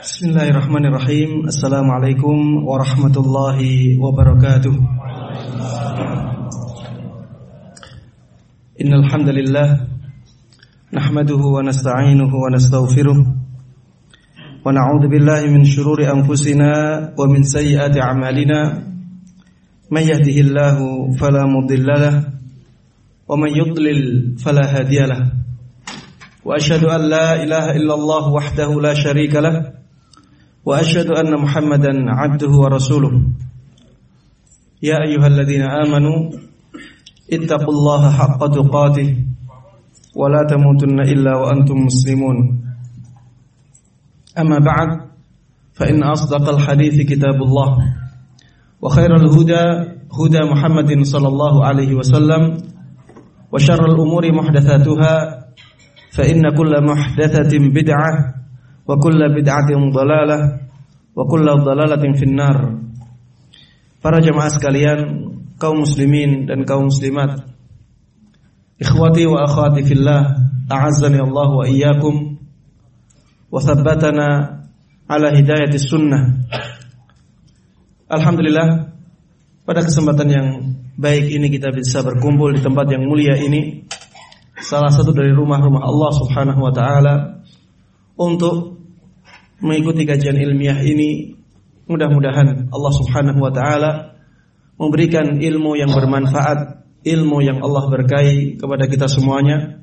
Bismillahirrahmanirrahim. Assalamualaikum warahmatullahi wabarakatuh. Innal hamdalillah nahmaduhu wa nasta'inuhu wa nastaghfiruh wa na'udzu billahi min shururi anfusina wa min sayyiati a'malina. May yahdihillahu fala mudilla lahu wa man yudlil fala hadiya lahu. واشهد ان لا اله الا الله وحده لا شريك له وأشهد أن محمدا عبده ورسوله. يا أيها الذين آمنوا اتقوا الله حق تقاته ولا تموتن إلا وأنتم مسلمون. أما بعد فإن أصدق الحديث كتاب الله وخير الهدى هدى محمد صلى الله عليه وسلم وشر الأمور محدثاتها فإن كل محدثة wa kullu bid'atin dalalah wa kullu dalalatin finnar. Para jemaah sekalian, kaum muslimin dan kaum muslimat. Ikhwati wa akhwati fillah, a'azzani Allah wa iyyakum wa thabbatana ala hidayati sunnah. Alhamdulillah pada kesempatan yang baik ini kita bisa berkumpul di tempat yang mulia ini salah satu dari rumah-rumah Allah Subhanahu wa taala untuk mengikuti kajian ilmiah ini. Mudah-mudahan Allah Subhanahu wa taala memberikan ilmu yang bermanfaat, ilmu yang Allah berkahi kepada kita semuanya.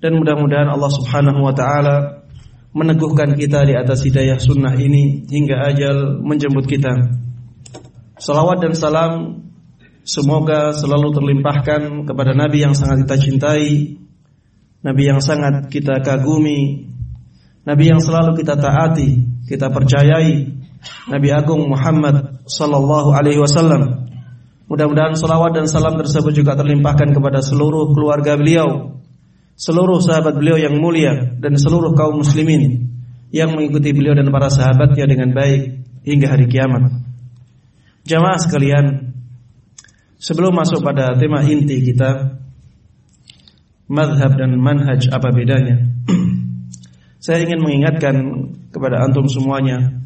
Dan mudah-mudahan Allah Subhanahu wa taala meneguhkan kita di atas hidayah sunnah ini hingga ajal menjemput kita. Salawat dan salam Semoga selalu terlimpahkan kepada Nabi yang sangat kita cintai, Nabi yang sangat kita kagumi, Nabi yang selalu kita taati, kita percayai, Nabi Agung Muhammad sallallahu alaihi wasallam. Mudah-mudahan salawat dan salam tersebut juga terlimpahkan kepada seluruh keluarga beliau, seluruh sahabat beliau yang mulia dan seluruh kaum muslimin yang mengikuti beliau dan para sahabatnya dengan baik hingga hari kiamat. Jamaah sekalian, Sebelum masuk pada tema inti kita Madhab dan manhaj apa bedanya Saya ingin mengingatkan kepada antum semuanya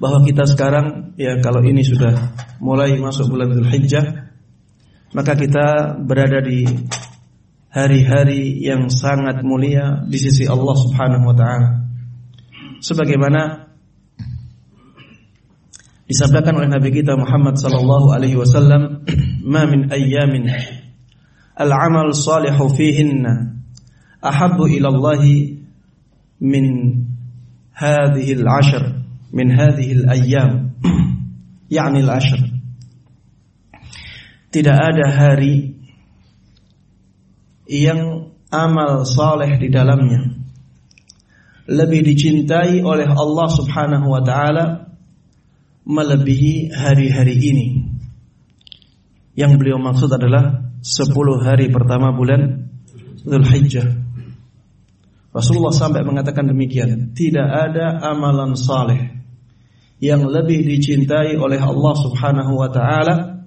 Bahwa kita sekarang Ya kalau ini sudah mulai masuk bulan Dhul Hijjah Maka kita berada di Hari-hari yang sangat mulia Di sisi Allah subhanahu wa ta'ala. Sebagaimana disabdakan oleh Nabi kita Muhammad sallallahu alaihi wasallam, "Ma min ayyamin al-amal salihu fihinna ahabbu ila Allah min hadhihi al-ashr, min hadhihi al-ayyam." yakni al-ashr. Tidak ada hari yang amal saleh di dalamnya lebih dicintai oleh Allah Subhanahu wa taala melebihi hari-hari ini. Yang beliau maksud adalah 10 hari pertama bulan Dhul Hijjah. Rasulullah sampai mengatakan demikian, tidak ada amalan saleh yang lebih dicintai oleh Allah Subhanahu wa taala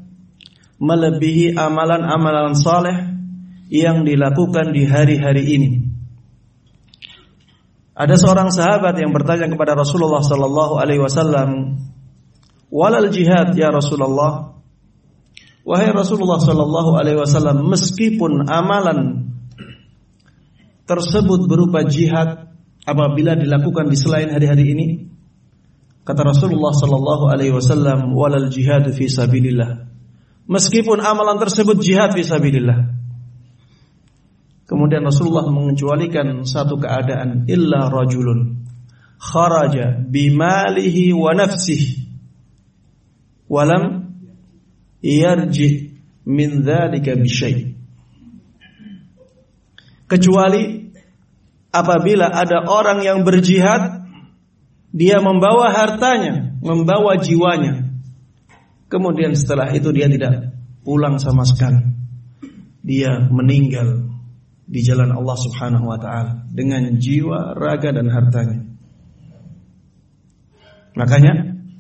melebihi amalan-amalan saleh yang dilakukan di hari-hari ini. Ada seorang sahabat yang bertanya kepada Rasulullah sallallahu alaihi wasallam, walal jihad ya Rasulullah. Wahai Rasulullah sallallahu alaihi wasallam, meskipun amalan tersebut berupa jihad apabila dilakukan di selain hari-hari ini, kata Rasulullah sallallahu alaihi wasallam, walal jihad fi sabilillah. Meskipun amalan tersebut jihad fi sabilillah. Kemudian Rasulullah mengecualikan satu keadaan illa rajulun kharaja bimalihi wa nafsihi walam yarji min dzalika bisyai kecuali apabila ada orang yang berjihad dia membawa hartanya membawa jiwanya kemudian setelah itu dia tidak pulang sama sekali dia meninggal di jalan Allah Subhanahu wa taala dengan jiwa, raga dan hartanya. Makanya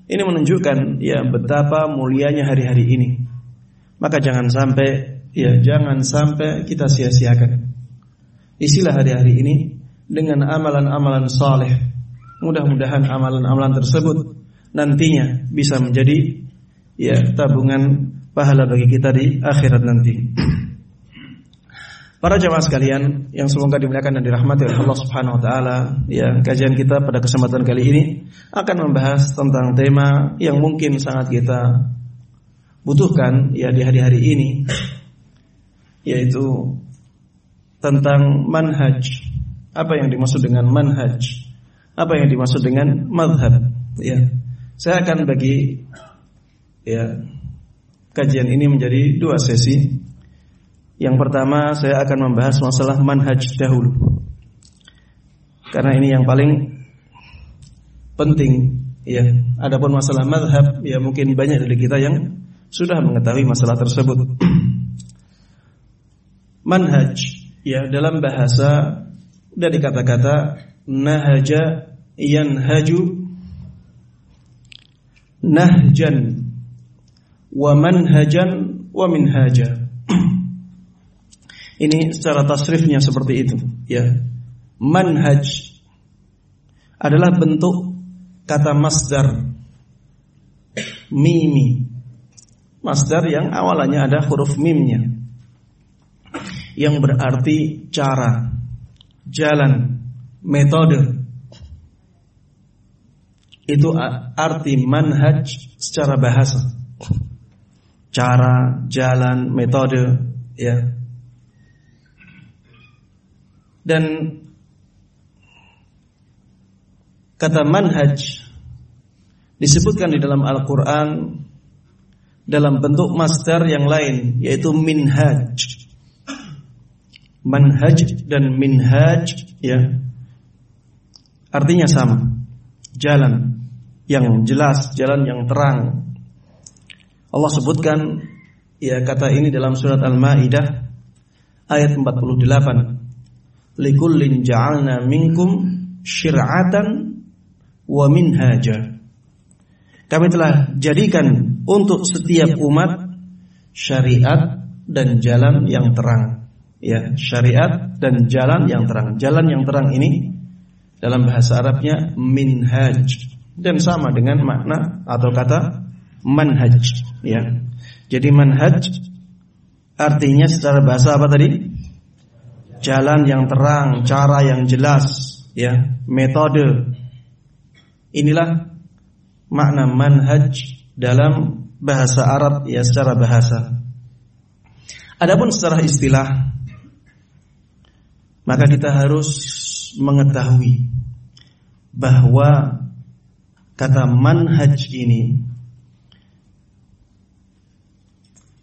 ini menunjukkan ya betapa mulianya hari-hari ini. Maka jangan sampai ya jangan sampai kita sia-siakan. Isilah hari-hari ini dengan amalan-amalan saleh. Mudah-mudahan amalan-amalan tersebut nantinya bisa menjadi ya tabungan pahala bagi kita di akhirat nanti. Para jemaah sekalian yang semoga dimuliakan dan dirahmati oleh Allah Subhanahu wa taala, ya kajian kita pada kesempatan kali ini akan membahas tentang tema yang mungkin sangat kita butuhkan ya di hari-hari ini yaitu tentang manhaj. Apa yang dimaksud dengan manhaj? Apa yang dimaksud dengan madhab? Ya. Saya akan bagi ya kajian ini menjadi dua sesi. Yang pertama saya akan membahas masalah manhaj dahulu. Karena ini yang paling penting ya. Adapun masalah madhab ya mungkin banyak dari kita yang sudah mengetahui masalah tersebut. manhaj ya dalam bahasa dari kata-kata nahaja yanhaju nahjan wa manhajan wa minhaja. Ini secara tasrifnya seperti itu, ya. Manhaj adalah bentuk kata masdar mimi. Masdar yang awalnya ada huruf mimnya. Yang berarti cara, jalan, metode, itu arti manhaj secara bahasa. Cara, jalan, metode, ya. Dan kata manhaj disebutkan di dalam Al-Qur'an dalam bentuk masdar yang lain yaitu minhaj. Manhaj dan minhaj ya artinya sama jalan yang jelas, jalan yang terang. Allah sebutkan ya kata ini dalam surat Al-Maidah ayat 48. Likullin ja'alna minkum syir'atan wa minhaja. Kami telah jadikan untuk setiap umat syariat dan jalan yang terang. Ya, syariat dan jalan yang terang. Jalan yang terang ini dalam bahasa Arabnya minhaj dan sama dengan makna atau kata manhaj ya. Jadi manhaj artinya secara bahasa apa tadi? Jalan yang terang, cara yang jelas, ya, metode. Inilah makna manhaj dalam bahasa Arab ya secara bahasa. Adapun secara istilah maka kita harus mengetahui bahwa kata manhaj ini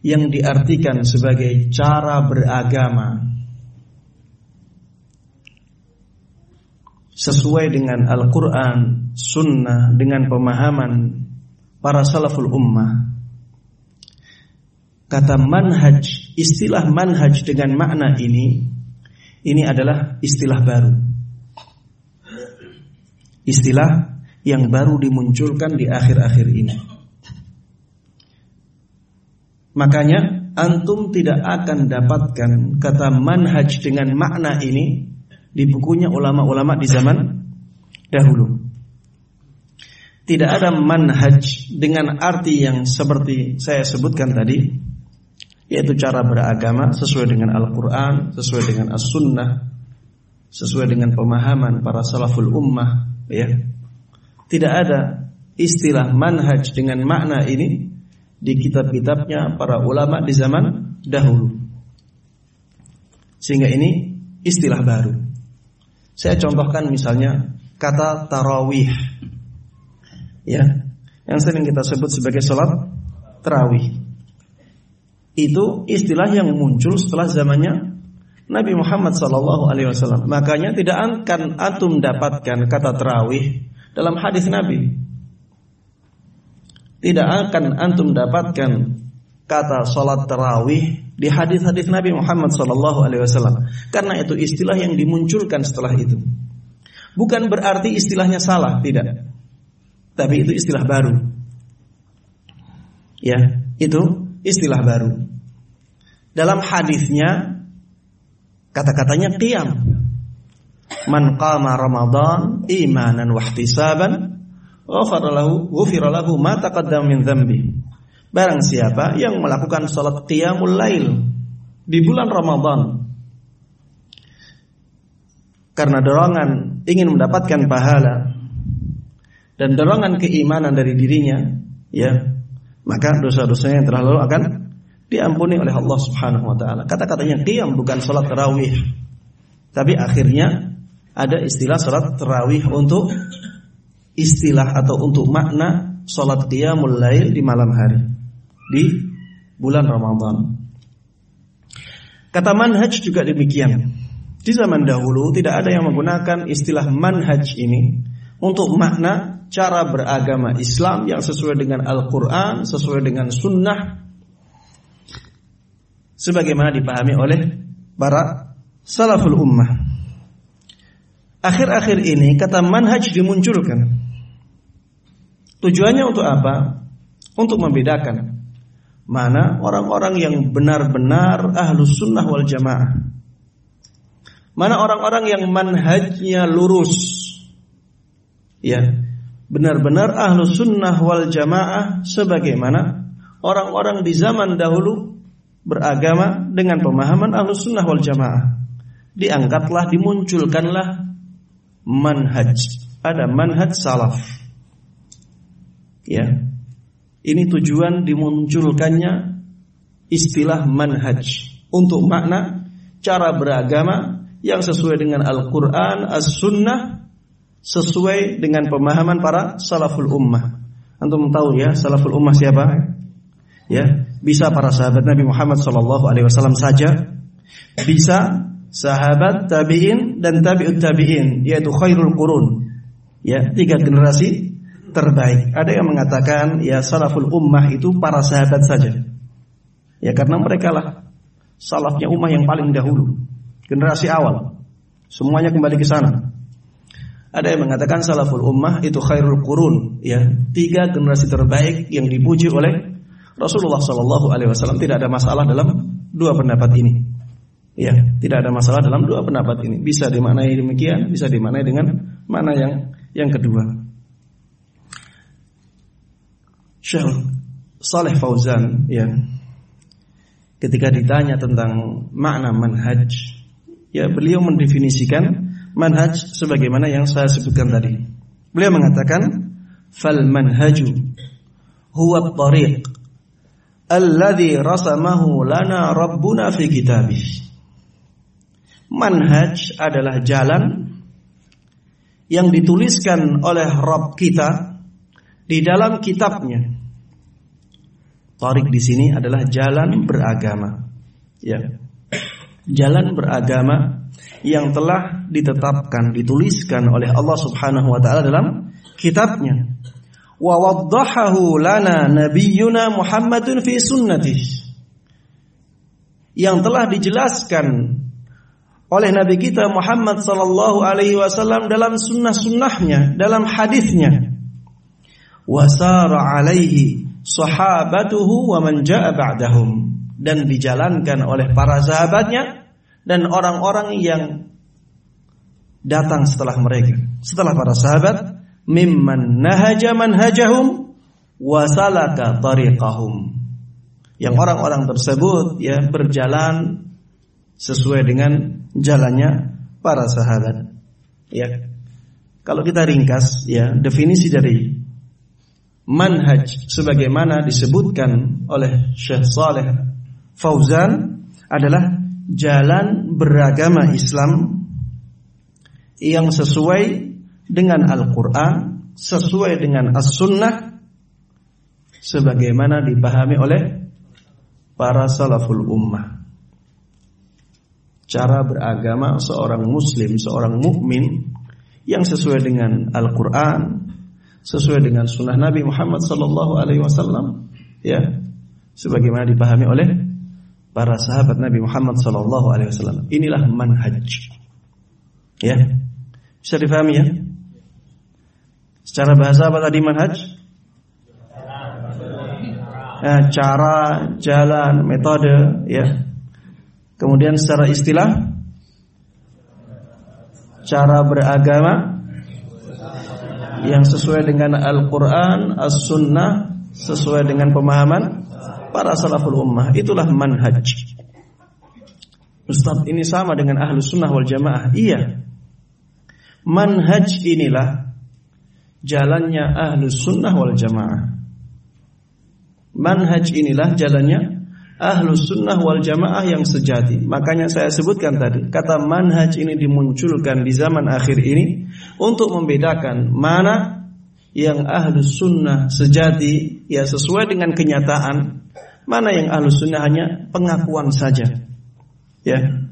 yang diartikan sebagai cara beragama sesuai dengan Al-Quran, Sunnah, dengan pemahaman para salaful ummah. Kata manhaj, istilah manhaj dengan makna ini, ini adalah istilah baru istilah yang baru dimunculkan di akhir-akhir ini. Makanya antum tidak akan dapatkan kata manhaj dengan makna ini di bukunya ulama-ulama di zaman dahulu. Tidak ada manhaj dengan arti yang seperti saya sebutkan tadi, yaitu cara beragama sesuai dengan Al-Quran, sesuai dengan As-Sunnah, sesuai dengan pemahaman para salaful ummah, ya. Tidak ada istilah manhaj dengan makna ini di kitab-kitabnya para ulama di zaman dahulu. Sehingga ini istilah baru. Saya contohkan misalnya kata tarawih. Ya, yang sering kita sebut sebagai sholat tarawih. Itu istilah yang muncul setelah zamannya Nabi Muhammad Sallallahu Alaihi Wasallam. Makanya tidak akan antum dapatkan kata terawih dalam hadis Nabi. Tidak akan antum dapatkan kata salat terawih di hadis-hadis Nabi Muhammad Sallallahu Alaihi Wasallam. Karena itu istilah yang dimunculkan setelah itu. Bukan berarti istilahnya salah, tidak. Tapi itu istilah baru. Ya, itu istilah baru. Dalam hadisnya Kata-katanya qiyam. Man qama Ramadan imanan wa ihtisaban ghafara lahu lahu ma taqaddama min dzambi. Barang siapa yang melakukan salat qiyamul lail di bulan Ramadan karena dorongan ingin mendapatkan pahala dan dorongan keimanan dari dirinya, ya, maka dosa-dosanya yang telah akan diampuni oleh Allah Subhanahu wa taala. Kata-katanya qiyam bukan salat tarawih. Tapi akhirnya ada istilah salat tarawih untuk istilah atau untuk makna salat qiyamul lail di malam hari di bulan Ramadan. Kata manhaj juga demikian. Di zaman dahulu tidak ada yang menggunakan istilah manhaj ini untuk makna cara beragama Islam yang sesuai dengan Al-Quran, sesuai dengan Sunnah, sebagaimana dipahami oleh para salaful ummah. Akhir-akhir ini kata manhaj dimunculkan. Tujuannya untuk apa? Untuk membedakan mana orang-orang yang benar-benar ahlus sunnah wal jamaah Mana orang-orang yang manhajnya lurus? Ya, benar-benar ahlu sunnah wal jamaah sebagaimana orang-orang di zaman dahulu beragama dengan pemahaman ahlu sunnah wal jamaah. Diangkatlah, dimunculkanlah manhaj. Ada manhaj salaf. Ya, ini tujuan dimunculkannya istilah manhaj untuk makna cara beragama yang sesuai dengan Al-Quran, As-Sunnah, sesuai dengan pemahaman para salaful ummah. Antum tahu ya salaful ummah siapa? Ya, bisa para sahabat Nabi Muhammad sallallahu alaihi wasallam saja, bisa sahabat tabi'in dan tabi'ut tabi'in yaitu khairul qurun. Ya, tiga generasi terbaik. Ada yang mengatakan ya salaful ummah itu para sahabat saja. Ya karena mereka lah salafnya ummah yang paling dahulu generasi awal. Semuanya kembali ke sana. Ada yang mengatakan salaful ummah itu khairul qurun, ya, tiga generasi terbaik yang dipuji oleh Rasulullah Shallallahu Alaihi Wasallam. Tidak ada masalah dalam dua pendapat ini. Ya, tidak ada masalah dalam dua pendapat ini. Bisa dimaknai demikian, bisa dimaknai dengan mana yang yang kedua. Syekh Saleh Fauzan, ya, ketika ditanya tentang makna manhaj, ya beliau mendefinisikan manhaj sebagaimana yang saya sebutkan tadi. Beliau mengatakan fal manhaju huwa tariq alladhi rasamahu lana rabbuna fi kitabih. Manhaj adalah jalan yang dituliskan oleh Rabb kita di dalam kitabnya. Tarik di sini adalah jalan beragama. Ya jalan beragama yang telah ditetapkan, dituliskan oleh Allah Subhanahu wa taala dalam kitabnya. Wa waddahahu lana nabiyyuna Muhammadun fi sunnatih. Yang telah dijelaskan oleh Nabi kita Muhammad sallallahu alaihi wasallam dalam sunnah-sunnahnya, dalam hadisnya. Wasara alaihi sahabatuhu wa man jaa ba'dahum dan dijalankan oleh para sahabatnya dan orang-orang yang datang setelah mereka, setelah para sahabat, mimman nahaja manhajahum wa salaka tariqahum. Yang orang-orang tersebut ya berjalan sesuai dengan jalannya para sahabat. Ya. Kalau kita ringkas ya definisi dari manhaj sebagaimana disebutkan oleh Syekh Saleh Fauzan adalah jalan beragama Islam yang sesuai dengan Al-Quran, sesuai dengan As-Sunnah, sebagaimana dipahami oleh para salaful ummah. Cara beragama seorang muslim, seorang mukmin yang sesuai dengan Al-Quran, sesuai dengan sunnah Nabi Muhammad Sallallahu Alaihi Wasallam, ya, sebagaimana dipahami oleh para sahabat Nabi Muhammad sallallahu alaihi wasallam. Inilah manhaj. Ya. Bisa difahami ya? Secara bahasa apa tadi manhaj? Ya, cara, jalan, metode, ya. Kemudian secara istilah cara beragama yang sesuai dengan Al-Quran, As-Sunnah, sesuai dengan pemahaman para salaful ummah. Itulah manhaj. Ustaz, ini sama dengan ahlu sunnah wal jamaah. Iya. Manhaj inilah jalannya ahlu sunnah wal jamaah. Manhaj inilah jalannya ahlu sunnah wal jamaah yang sejati. Makanya saya sebutkan tadi, kata manhaj ini dimunculkan di zaman akhir ini untuk membedakan mana yang ahlu sunnah sejati, ya sesuai dengan kenyataan, mana yang ahlu sunnah hanya pengakuan saja. Ya.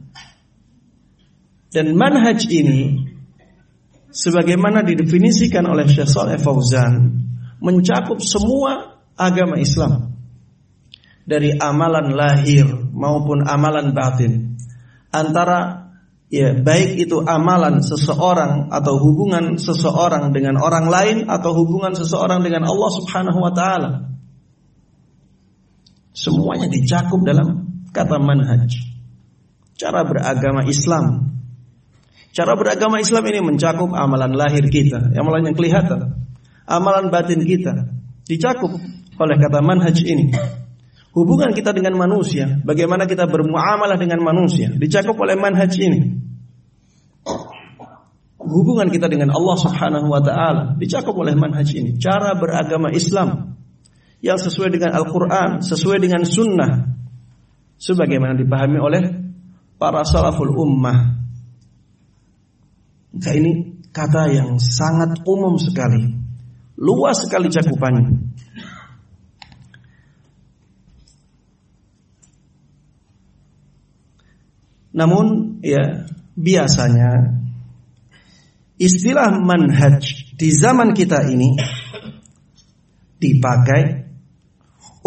Dan manhaj ini sebagaimana didefinisikan oleh Syekh Saleh Fauzan mencakup semua agama Islam dari amalan lahir maupun amalan batin. Antara ya baik itu amalan seseorang atau hubungan seseorang dengan orang lain atau hubungan seseorang dengan Allah Subhanahu wa taala. Semuanya dicakup dalam kata manhaj. Cara beragama Islam. Cara beragama Islam ini mencakup amalan lahir kita, amalan yang kelihatan, amalan batin kita dicakup oleh kata manhaj ini. Hubungan kita dengan manusia, bagaimana kita bermuamalah dengan manusia, dicakup oleh manhaj ini. Hubungan kita dengan Allah Subhanahu wa taala dicakup oleh manhaj ini. Cara beragama Islam yang sesuai dengan Al-Qur'an, sesuai dengan sunnah sebagaimana dipahami oleh para salaful ummah. Maka ini kata yang sangat umum sekali. Luas sekali cakupannya. Namun ya biasanya istilah manhaj di zaman kita ini dipakai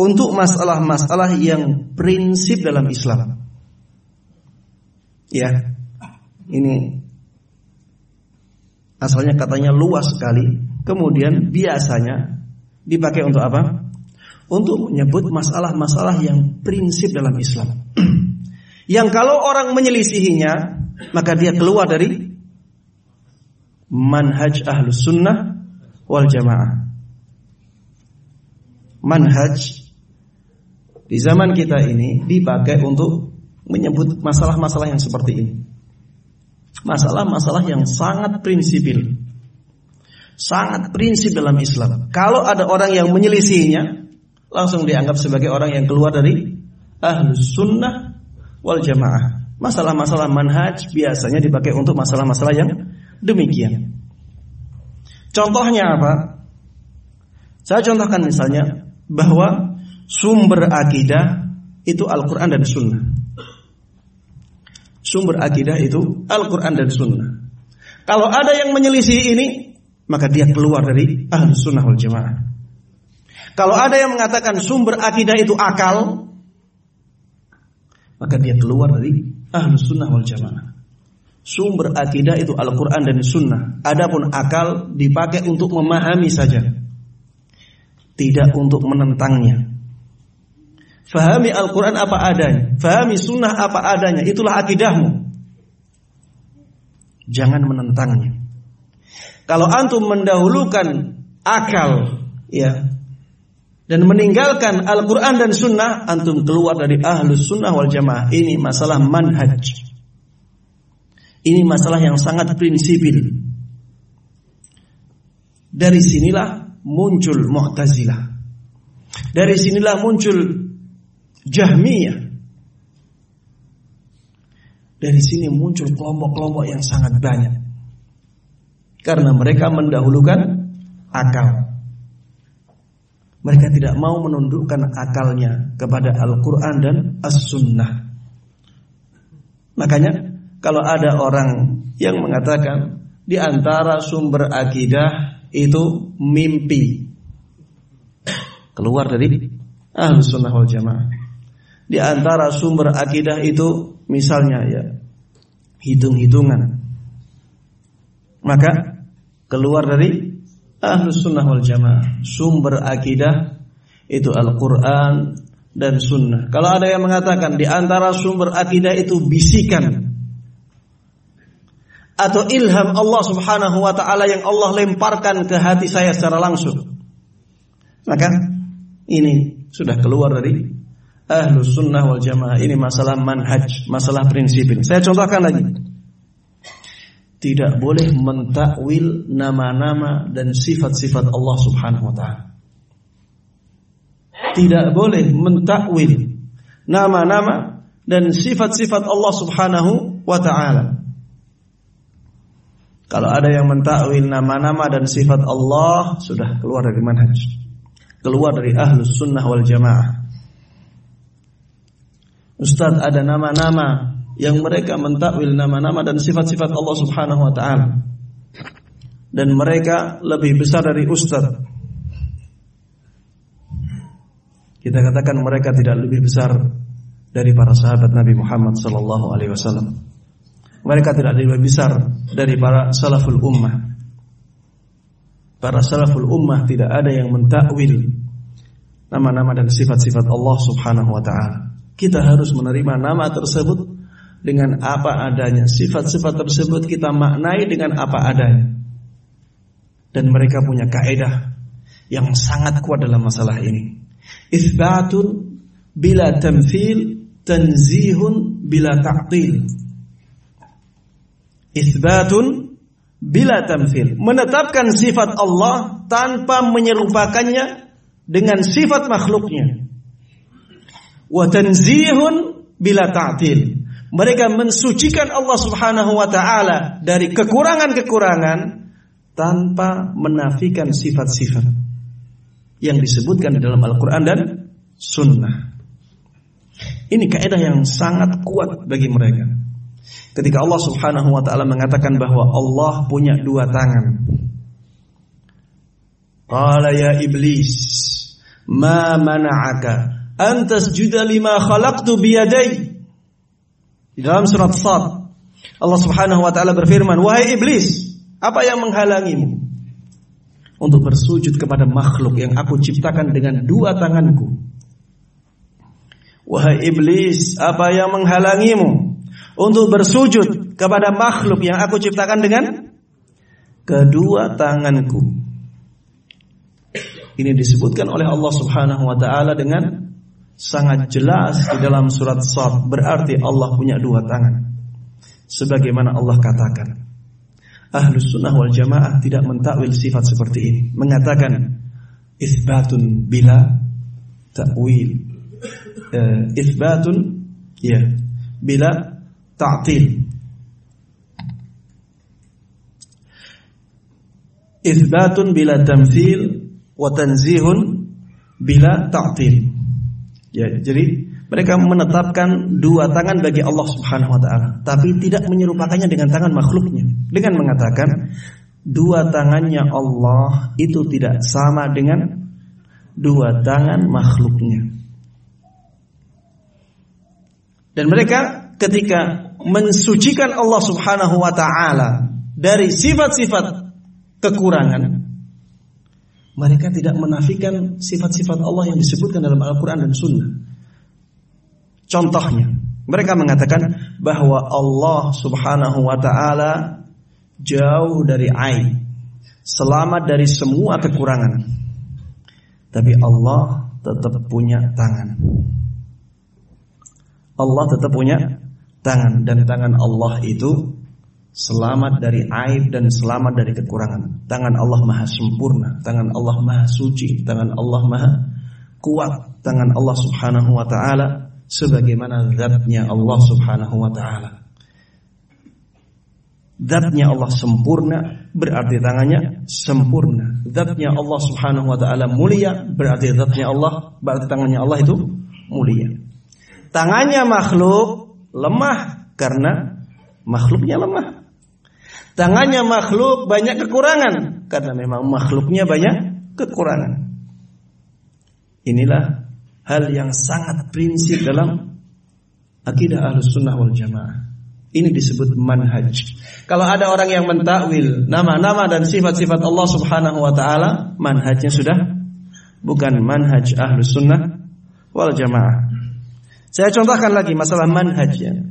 untuk masalah-masalah yang prinsip dalam Islam. Ya, ini asalnya katanya luas sekali. Kemudian biasanya dipakai untuk apa? Untuk menyebut masalah-masalah yang prinsip dalam Islam. Yang kalau orang menyelisihinya, maka dia keluar dari manhaj ahlus sunnah wal jamaah. Manhaj di zaman kita ini dipakai untuk menyebut masalah-masalah yang seperti ini. Masalah-masalah yang sangat prinsipil. Sangat prinsip dalam Islam. Kalau ada orang yang menyelisihinya, langsung dianggap sebagai orang yang keluar dari ahlus sunnah wal jamaah. Masalah-masalah manhaj biasanya dipakai untuk masalah-masalah yang demikian. Contohnya apa? Saya contohkan misalnya bahwa sumber akidah itu Al-Quran dan Sunnah. Sumber akidah itu Al-Quran dan Sunnah. Kalau ada yang menyelisih ini, maka dia keluar dari ahli sunnah wal jamaah. Kalau ada yang mengatakan sumber akidah itu akal, maka dia keluar dari ahlu sunnah wal jamaah. Sumber akidah itu Al-Quran dan Sunnah. Adapun akal dipakai untuk memahami saja, tidak untuk menentangnya. Fahami Al-Quran apa adanya, fahami Sunnah apa adanya. Itulah akidahmu. Jangan menentangnya. Kalau antum mendahulukan akal, ya, dan meninggalkan Al-Quran dan Sunnah, antum keluar dari ahlus sunnah wal jamaah. Ini masalah manhaj. Ini masalah yang sangat prinsipil. Dari sinilah muncul Mu'tazilah. Dari sinilah muncul Jahmiyah. Dari sini muncul kelompok-kelompok yang sangat banyak. Karena mereka mendahulukan akal. Mereka tidak mau menundukkan akalnya kepada Al-Quran dan As-Sunnah. Makanya kalau ada orang yang mengatakan di antara sumber akidah itu mimpi keluar dari Ahlus Sunnah wal Jamaah. Di antara sumber akidah itu misalnya ya hitung-hitungan. Maka keluar dari Ahlus sunnah wal jamaah Sumber akidah Itu Al-Quran dan sunnah Kalau ada yang mengatakan Di antara sumber akidah itu bisikan atau ilham Allah Subhanahu wa taala yang Allah lemparkan ke hati saya secara langsung. Maka ini sudah keluar dari ahlus sunnah wal jamaah. Ini masalah manhaj, masalah prinsip. Saya contohkan lagi. Tidak boleh mentakwil nama-nama dan sifat-sifat Allah Subhanahu wa taala. Tidak boleh mentakwil nama-nama dan sifat-sifat Allah Subhanahu wa taala. Kalau ada yang mentakwil nama-nama dan sifat Allah sudah keluar dari manhaj. Keluar dari ahlus sunnah wal jamaah. Ustaz ada nama-nama yang mereka mentakwil nama-nama dan sifat-sifat Allah Subhanahu wa taala. Dan mereka lebih besar dari ustaz. Kita katakan mereka tidak lebih besar dari para sahabat Nabi Muhammad sallallahu alaihi wasallam. Mereka tidak lebih besar dari para salaful ummah. Para salaful ummah tidak ada yang mentakwil nama-nama dan sifat-sifat Allah Subhanahu wa taala. Kita harus menerima nama tersebut dengan apa adanya. Sifat-sifat tersebut kita maknai dengan apa adanya. Dan mereka punya kaedah yang sangat kuat dalam masalah ini. Itsbatun bila tamthil, tanzihun bila ta'til. Itsbatun bila tamthil. Menetapkan sifat Allah tanpa menyerupakannya dengan sifat makhluknya wa tanzihun bila ta'til. Mereka mensucikan Allah Subhanahu wa taala dari kekurangan-kekurangan tanpa menafikan sifat-sifat yang disebutkan di dalam Al-Qur'an dan sunnah. Ini kaidah yang sangat kuat bagi mereka. Ketika Allah Subhanahu wa taala mengatakan bahwa Allah punya dua tangan. Qala ya iblis, ma mana'aka antas juda lima khalaqtu biyadai. Di dalam surat Sad Allah Subhanahu wa taala berfirman, "Wahai iblis, apa yang menghalangimu untuk bersujud kepada makhluk yang aku ciptakan dengan dua tanganku?" Wahai iblis, apa yang menghalangimu untuk bersujud kepada makhluk yang aku ciptakan dengan kedua tanganku? Ini disebutkan oleh Allah Subhanahu wa taala dengan sangat jelas di dalam surat Sad berarti Allah punya dua tangan. Sebagaimana Allah katakan. Ahlus sunnah wal jamaah tidak mentakwil sifat seperti ini. Mengatakan isbatun bila takwil. Uh, isbatun ya bila ta'til. Isbatun bila tamthil wa tanzihun bila ta'til. Ya, jadi mereka menetapkan dua tangan bagi Allah Subhanahu wa taala, tapi tidak menyerupakannya dengan tangan makhluknya. Dengan mengatakan dua tangannya Allah itu tidak sama dengan dua tangan makhluknya. Dan mereka ketika mensucikan Allah Subhanahu wa taala dari sifat-sifat kekurangan, mereka tidak menafikan sifat-sifat Allah yang disebutkan dalam Al-Quran dan Sunnah. Contohnya, mereka mengatakan bahwa Allah Subhanahu wa Ta'ala jauh dari aib, selamat dari semua kekurangan, tapi Allah tetap punya tangan. Allah tetap punya tangan, dan tangan Allah itu selamat dari aib dan selamat dari kekurangan. Tangan Allah Maha sempurna, tangan Allah Maha suci, tangan Allah Maha kuat, tangan Allah Subhanahu wa taala sebagaimana zatnya Allah Subhanahu wa taala. Zatnya Allah sempurna berarti tangannya sempurna. Zatnya Allah Subhanahu wa taala mulia berarti zatnya Allah berarti tangannya Allah itu mulia. Tangannya makhluk lemah karena makhluknya lemah. Tangannya makhluk banyak kekurangan karena memang makhluknya banyak kekurangan. Inilah hal yang sangat prinsip dalam akidah ahlus sunnah wal jamaah. Ini disebut manhaj. Kalau ada orang yang mentakwil nama-nama dan sifat-sifat Allah Subhanahu wa taala, manhajnya sudah bukan manhaj ahlus sunnah wal jamaah. Saya contohkan lagi masalah manhajnya.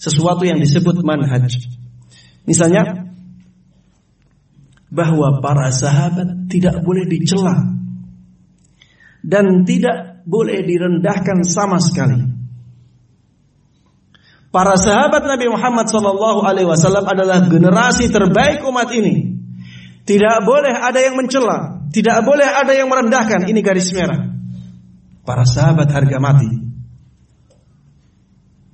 Sesuatu yang disebut manhaj. Misalnya bahwa para sahabat tidak boleh dicela dan tidak boleh direndahkan sama sekali. Para sahabat Nabi Muhammad SAW Alaihi Wasallam adalah generasi terbaik umat ini. Tidak boleh ada yang mencela, tidak boleh ada yang merendahkan. Ini garis merah. Para sahabat harga mati.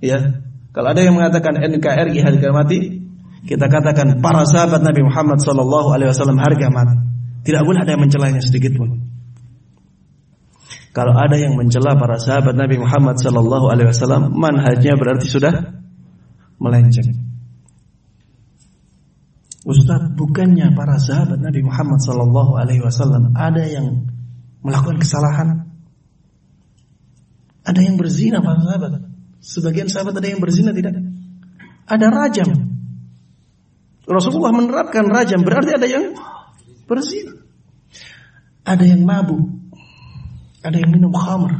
Ya, kalau ada yang mengatakan NKRI harga mati, kita katakan para sahabat Nabi Muhammad SAW Alaihi Wasallam harga mati. Tidak boleh ada yang mencelanya sedikit pun. Kalau ada yang mencela para sahabat Nabi Muhammad sallallahu alaihi wasallam, manhajnya berarti sudah melenceng. Ustaz, bukannya para sahabat Nabi Muhammad sallallahu alaihi wasallam ada yang melakukan kesalahan? Ada yang berzina para sahabat? Sebagian sahabat ada yang berzina tidak? Ada rajam. Rasulullah menerapkan rajam berarti ada yang berzina. Ada yang mabuk ada yang minum khamr.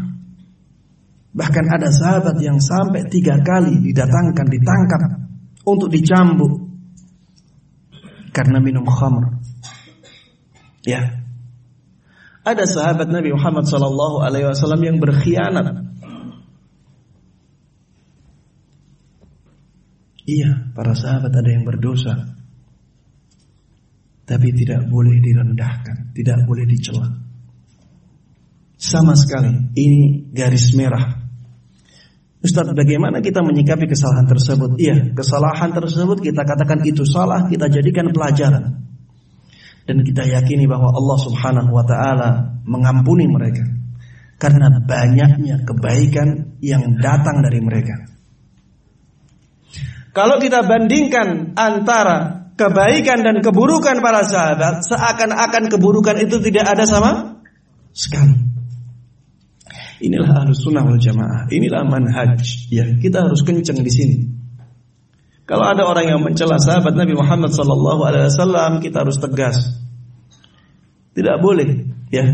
Bahkan ada sahabat yang sampai tiga kali didatangkan, ditangkap untuk dicambuk karena minum khamr. Ya. Ada sahabat Nabi Muhammad sallallahu alaihi wasallam yang berkhianat. Iya, para sahabat ada yang berdosa. Tapi tidak boleh direndahkan, tidak boleh dicela. Sama sekali. Ini garis merah. Ustaz, bagaimana kita menyikapi kesalahan tersebut? Iya, kesalahan tersebut kita katakan itu salah, kita jadikan pelajaran. Dan kita yakini bahwa Allah Subhanahu wa taala mengampuni mereka karena banyaknya kebaikan yang datang dari mereka. Kalau kita bandingkan antara kebaikan dan keburukan para sahabat, seakan-akan keburukan itu tidak ada sama sekali. Inilah ahlus sunnah wal jamaah. Inilah manhaj. Ya, kita harus kencang di sini. Kalau ada orang yang mencela sahabat Nabi Muhammad wasallam, kita harus tegas. Tidak boleh, ya.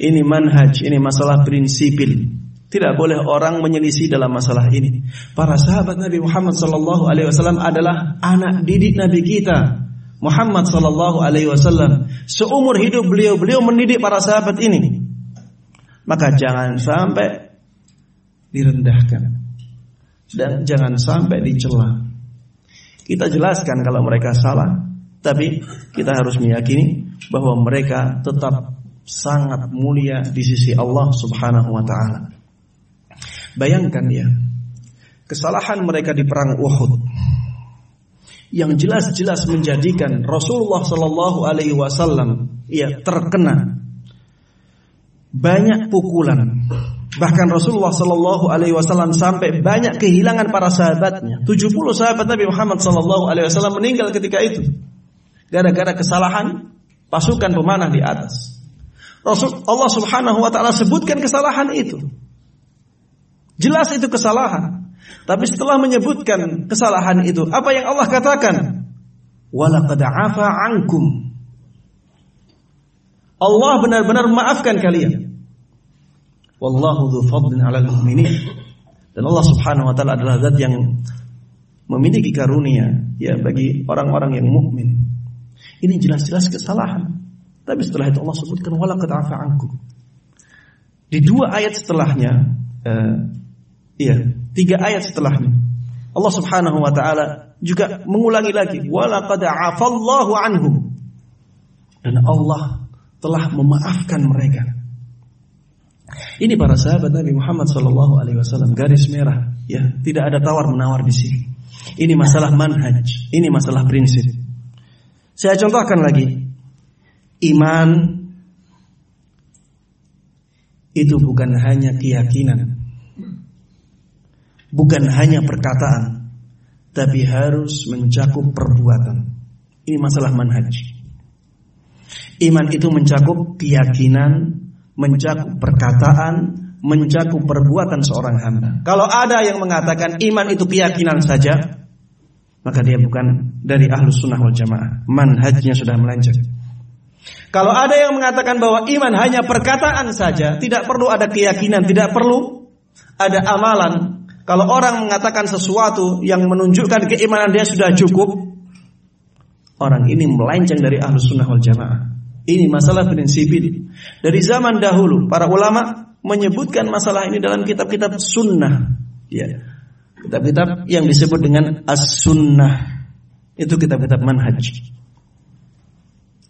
Ini manhaj, ini masalah prinsipil. Tidak boleh orang menyelisih dalam masalah ini. Para sahabat Nabi Muhammad sallallahu alaihi wasallam adalah anak didik Nabi kita. Muhammad sallallahu alaihi wasallam. Seumur hidup beliau, beliau mendidik para sahabat ini. Maka jangan sampai direndahkan dan jangan sampai dicela. Kita jelaskan kalau mereka salah, tapi kita harus meyakini bahwa mereka tetap sangat mulia di sisi Allah Subhanahu wa taala. Bayangkan ya, kesalahan mereka di perang Uhud yang jelas-jelas menjadikan Rasulullah Shallallahu alaihi wasallam ya terkena banyak pukulan. Bahkan Rasulullah Shallallahu Alaihi Wasallam sampai banyak kehilangan para sahabatnya. 70 sahabat Nabi Muhammad Shallallahu Alaihi Wasallam meninggal ketika itu. Gara-gara kesalahan pasukan pemanah di atas. Rasul Allah Subhanahu Wa Taala sebutkan kesalahan itu. Jelas itu kesalahan. Tapi setelah menyebutkan kesalahan itu, apa yang Allah katakan? Walaqad afa ankum Allah benar-benar memaafkan kalian. Wallahu dzu fadlin 'alal mu'minin. Dan Allah Subhanahu wa taala adalah zat yang memiliki karunia ya bagi orang-orang yang mukmin. Ini jelas-jelas kesalahan. Tapi setelah itu Allah sebutkan walaqad afa ankum. Di dua ayat setelahnya uh, iya, tiga ayat setelahnya Allah Subhanahu wa taala juga mengulangi lagi walaqad afallahu anhum. Dan Allah telah memaafkan mereka. Ini para sahabat Nabi Muhammad Sallallahu Alaihi Wasallam garis merah, ya tidak ada tawar menawar di sini. Ini masalah manhaj, ini masalah prinsip. Saya contohkan lagi, iman itu bukan hanya keyakinan, bukan hanya perkataan, tapi harus mencakup perbuatan. Ini masalah manhaj. Iman itu mencakup keyakinan, mencakup perkataan, mencakup perbuatan seorang hamba. Kalau ada yang mengatakan iman itu keyakinan saja, maka dia bukan dari ahlus sunnah wal jamaah. Manhajnya sudah melenceng. Kalau ada yang mengatakan bahwa iman hanya perkataan saja, tidak perlu ada keyakinan, tidak perlu ada amalan. Kalau orang mengatakan sesuatu yang menunjukkan keimanan dia sudah cukup, orang ini melenceng dari ahlus sunnah wal jamaah. Ini masalah prinsipil. Dari zaman dahulu para ulama menyebutkan masalah ini dalam kitab-kitab sunnah. Ya. Kitab-kitab yang disebut dengan as-sunnah. Itu kitab-kitab manhaj.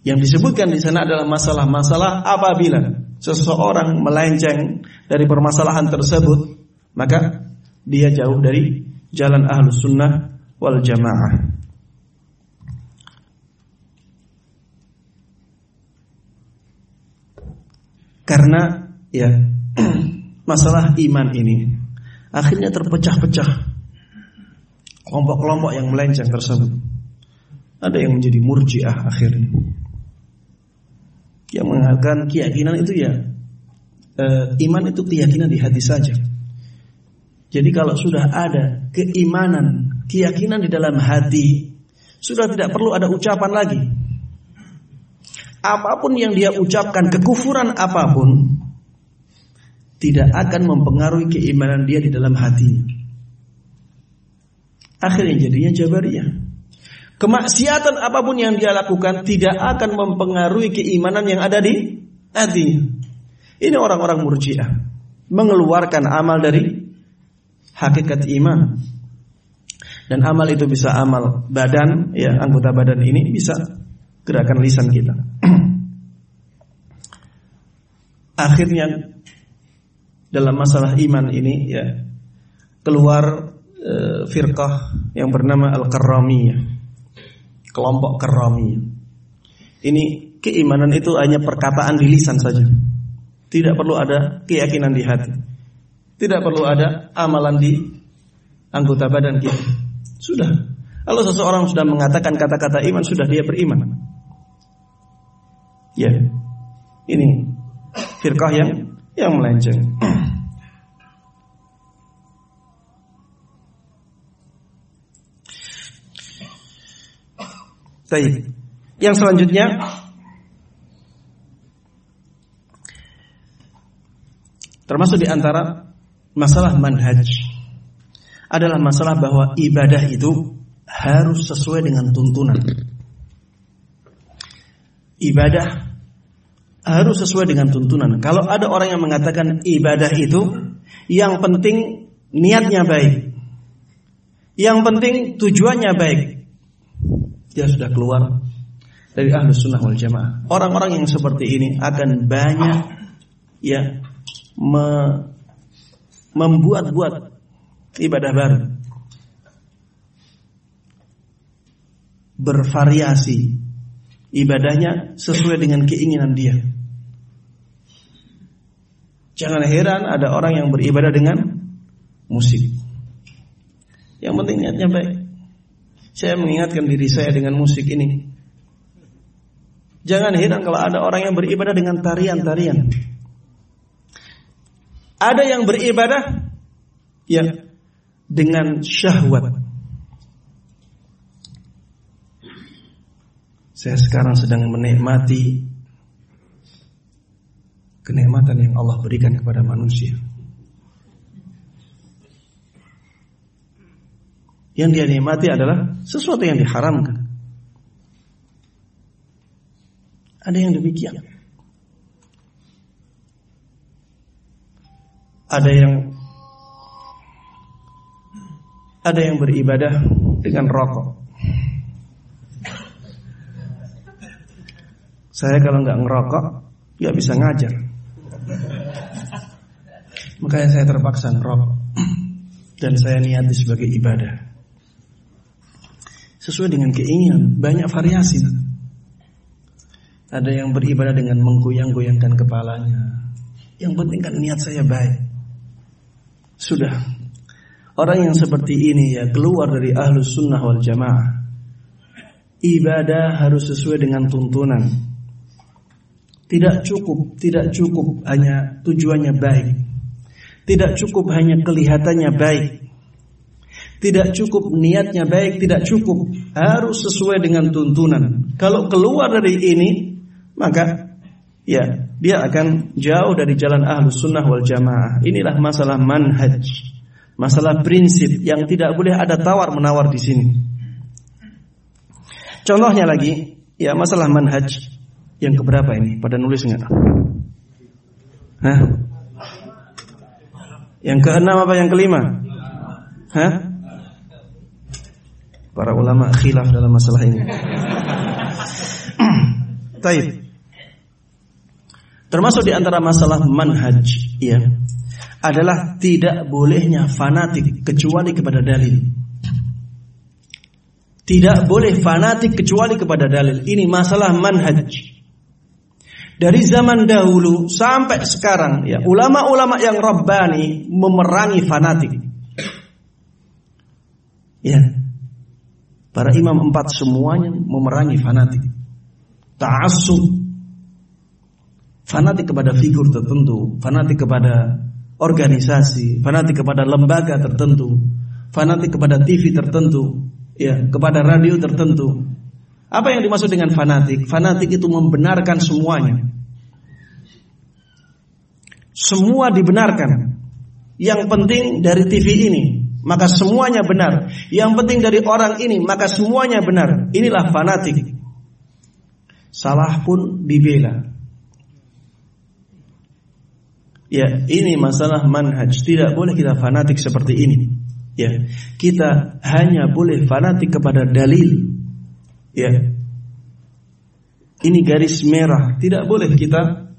Yang disebutkan di sana adalah masalah-masalah apabila seseorang melenceng dari permasalahan tersebut, maka dia jauh dari jalan ahlus sunnah wal jamaah. Karena ya masalah iman ini akhirnya terpecah-pecah kelompok-kelompok yang melenceng tersebut. Ada yang menjadi murjiah akhirnya yang mengatakan keyakinan itu ya e, iman itu keyakinan di hati saja. Jadi kalau sudah ada keimanan, keyakinan di dalam hati, sudah tidak perlu ada ucapan lagi. Apa pun yang dia ucapkan, kekufuran apa pun, tidak akan mempengaruhi keimanan dia di dalam hatinya. Akhirnya jadinya Jabariyah. Kemaksiatan apa pun yang dia lakukan tidak akan mempengaruhi keimanan yang ada di hatinya. Ini orang-orang murjiah mengeluarkan amal dari hakikat iman. Dan amal itu bisa amal badan, ya anggota badan ini bisa gerakan lisan kita. Akhirnya dalam masalah iman ini ya keluar e, firqah yang bernama Al-Karramiyah kelompok kerami. Ini keimanan itu hanya perkataan di lisan saja. Tidak perlu ada keyakinan di hati. Tidak perlu ada amalan di anggota badan kita. Sudah. Kalau seseorang sudah mengatakan kata-kata iman, sudah dia beriman. Ya. Ini firqah yang yang melenceng. Baik. Yang selanjutnya termasuk di antara masalah manhaj adalah masalah bahwa ibadah itu harus sesuai dengan tuntunan. Ibadah harus sesuai dengan tuntunan. Kalau ada orang yang mengatakan ibadah itu yang penting niatnya baik. Yang penting tujuannya baik dia sudah keluar dari ahlus sunnah wal jamaah. Orang-orang yang seperti ini akan banyak ya me, membuat-buat ibadah baru. Bervariasi ibadahnya sesuai dengan keinginan dia. Jangan heran ada orang yang beribadah dengan musik. Yang penting niatnya baik. Saya mengingatkan diri saya dengan musik ini. Jangan heran kalau ada orang yang beribadah dengan tarian-tarian. Ada yang beribadah ya dengan syahwat. Saya sekarang sedang menikmati kenikmatan yang Allah berikan kepada manusia. Yang dia nikmati adalah sesuatu yang diharamkan. Ada yang demikian. Ada yang ada yang beribadah dengan rokok. Saya kalau nggak ngerokok, nggak bisa ngajar. Makanya saya terpaksa ngerokok dan saya niati sebagai ibadah sesuai dengan keinginan, banyak variasi. Ada yang beribadah dengan menggoyang-goyangkan kepalanya. Yang penting kan niat saya baik. Sudah. Orang yang seperti ini ya keluar dari ahlus sunnah wal jamaah. Ibadah harus sesuai dengan tuntunan. Tidak cukup, tidak cukup hanya tujuannya baik. Tidak cukup hanya kelihatannya baik. Tidak cukup niatnya baik, tidak cukup. Harus sesuai dengan tuntunan. Kalau keluar dari ini, maka ya dia akan jauh dari jalan ahlus sunnah wal jamaah. Inilah masalah manhaj, masalah prinsip yang tidak boleh ada tawar menawar di sini. Contohnya lagi, ya masalah manhaj yang keberapa ini? Pada nulis nggak? Hah? Yang keenam apa yang kelima? Hah? Para ulama khilaf dalam masalah ini. Taib. Termasuk di antara masalah manhaj, ya, adalah tidak bolehnya fanatik kecuali kepada dalil. Tidak boleh fanatik kecuali kepada dalil. Ini masalah manhaj. Dari zaman dahulu sampai sekarang ya, ulama-ulama yang rabbani memerangi fanatik. Ya. Para imam empat semuanya memerangi fanatik. Ta'assub fanatik kepada figur tertentu, fanatik kepada organisasi, fanatik kepada lembaga tertentu, fanatik kepada TV tertentu, ya, kepada radio tertentu. Apa yang dimaksud dengan fanatik? Fanatik itu membenarkan semuanya. Semua dibenarkan. Yang penting dari TV ini, maka semuanya benar. Yang penting dari orang ini, maka semuanya benar. Inilah fanatik. Salah pun dibela. Ya, ini masalah manhaj. Tidak boleh kita fanatik seperti ini. Ya, kita hanya boleh fanatik kepada dalil. Ya. Ini garis merah. Tidak boleh kita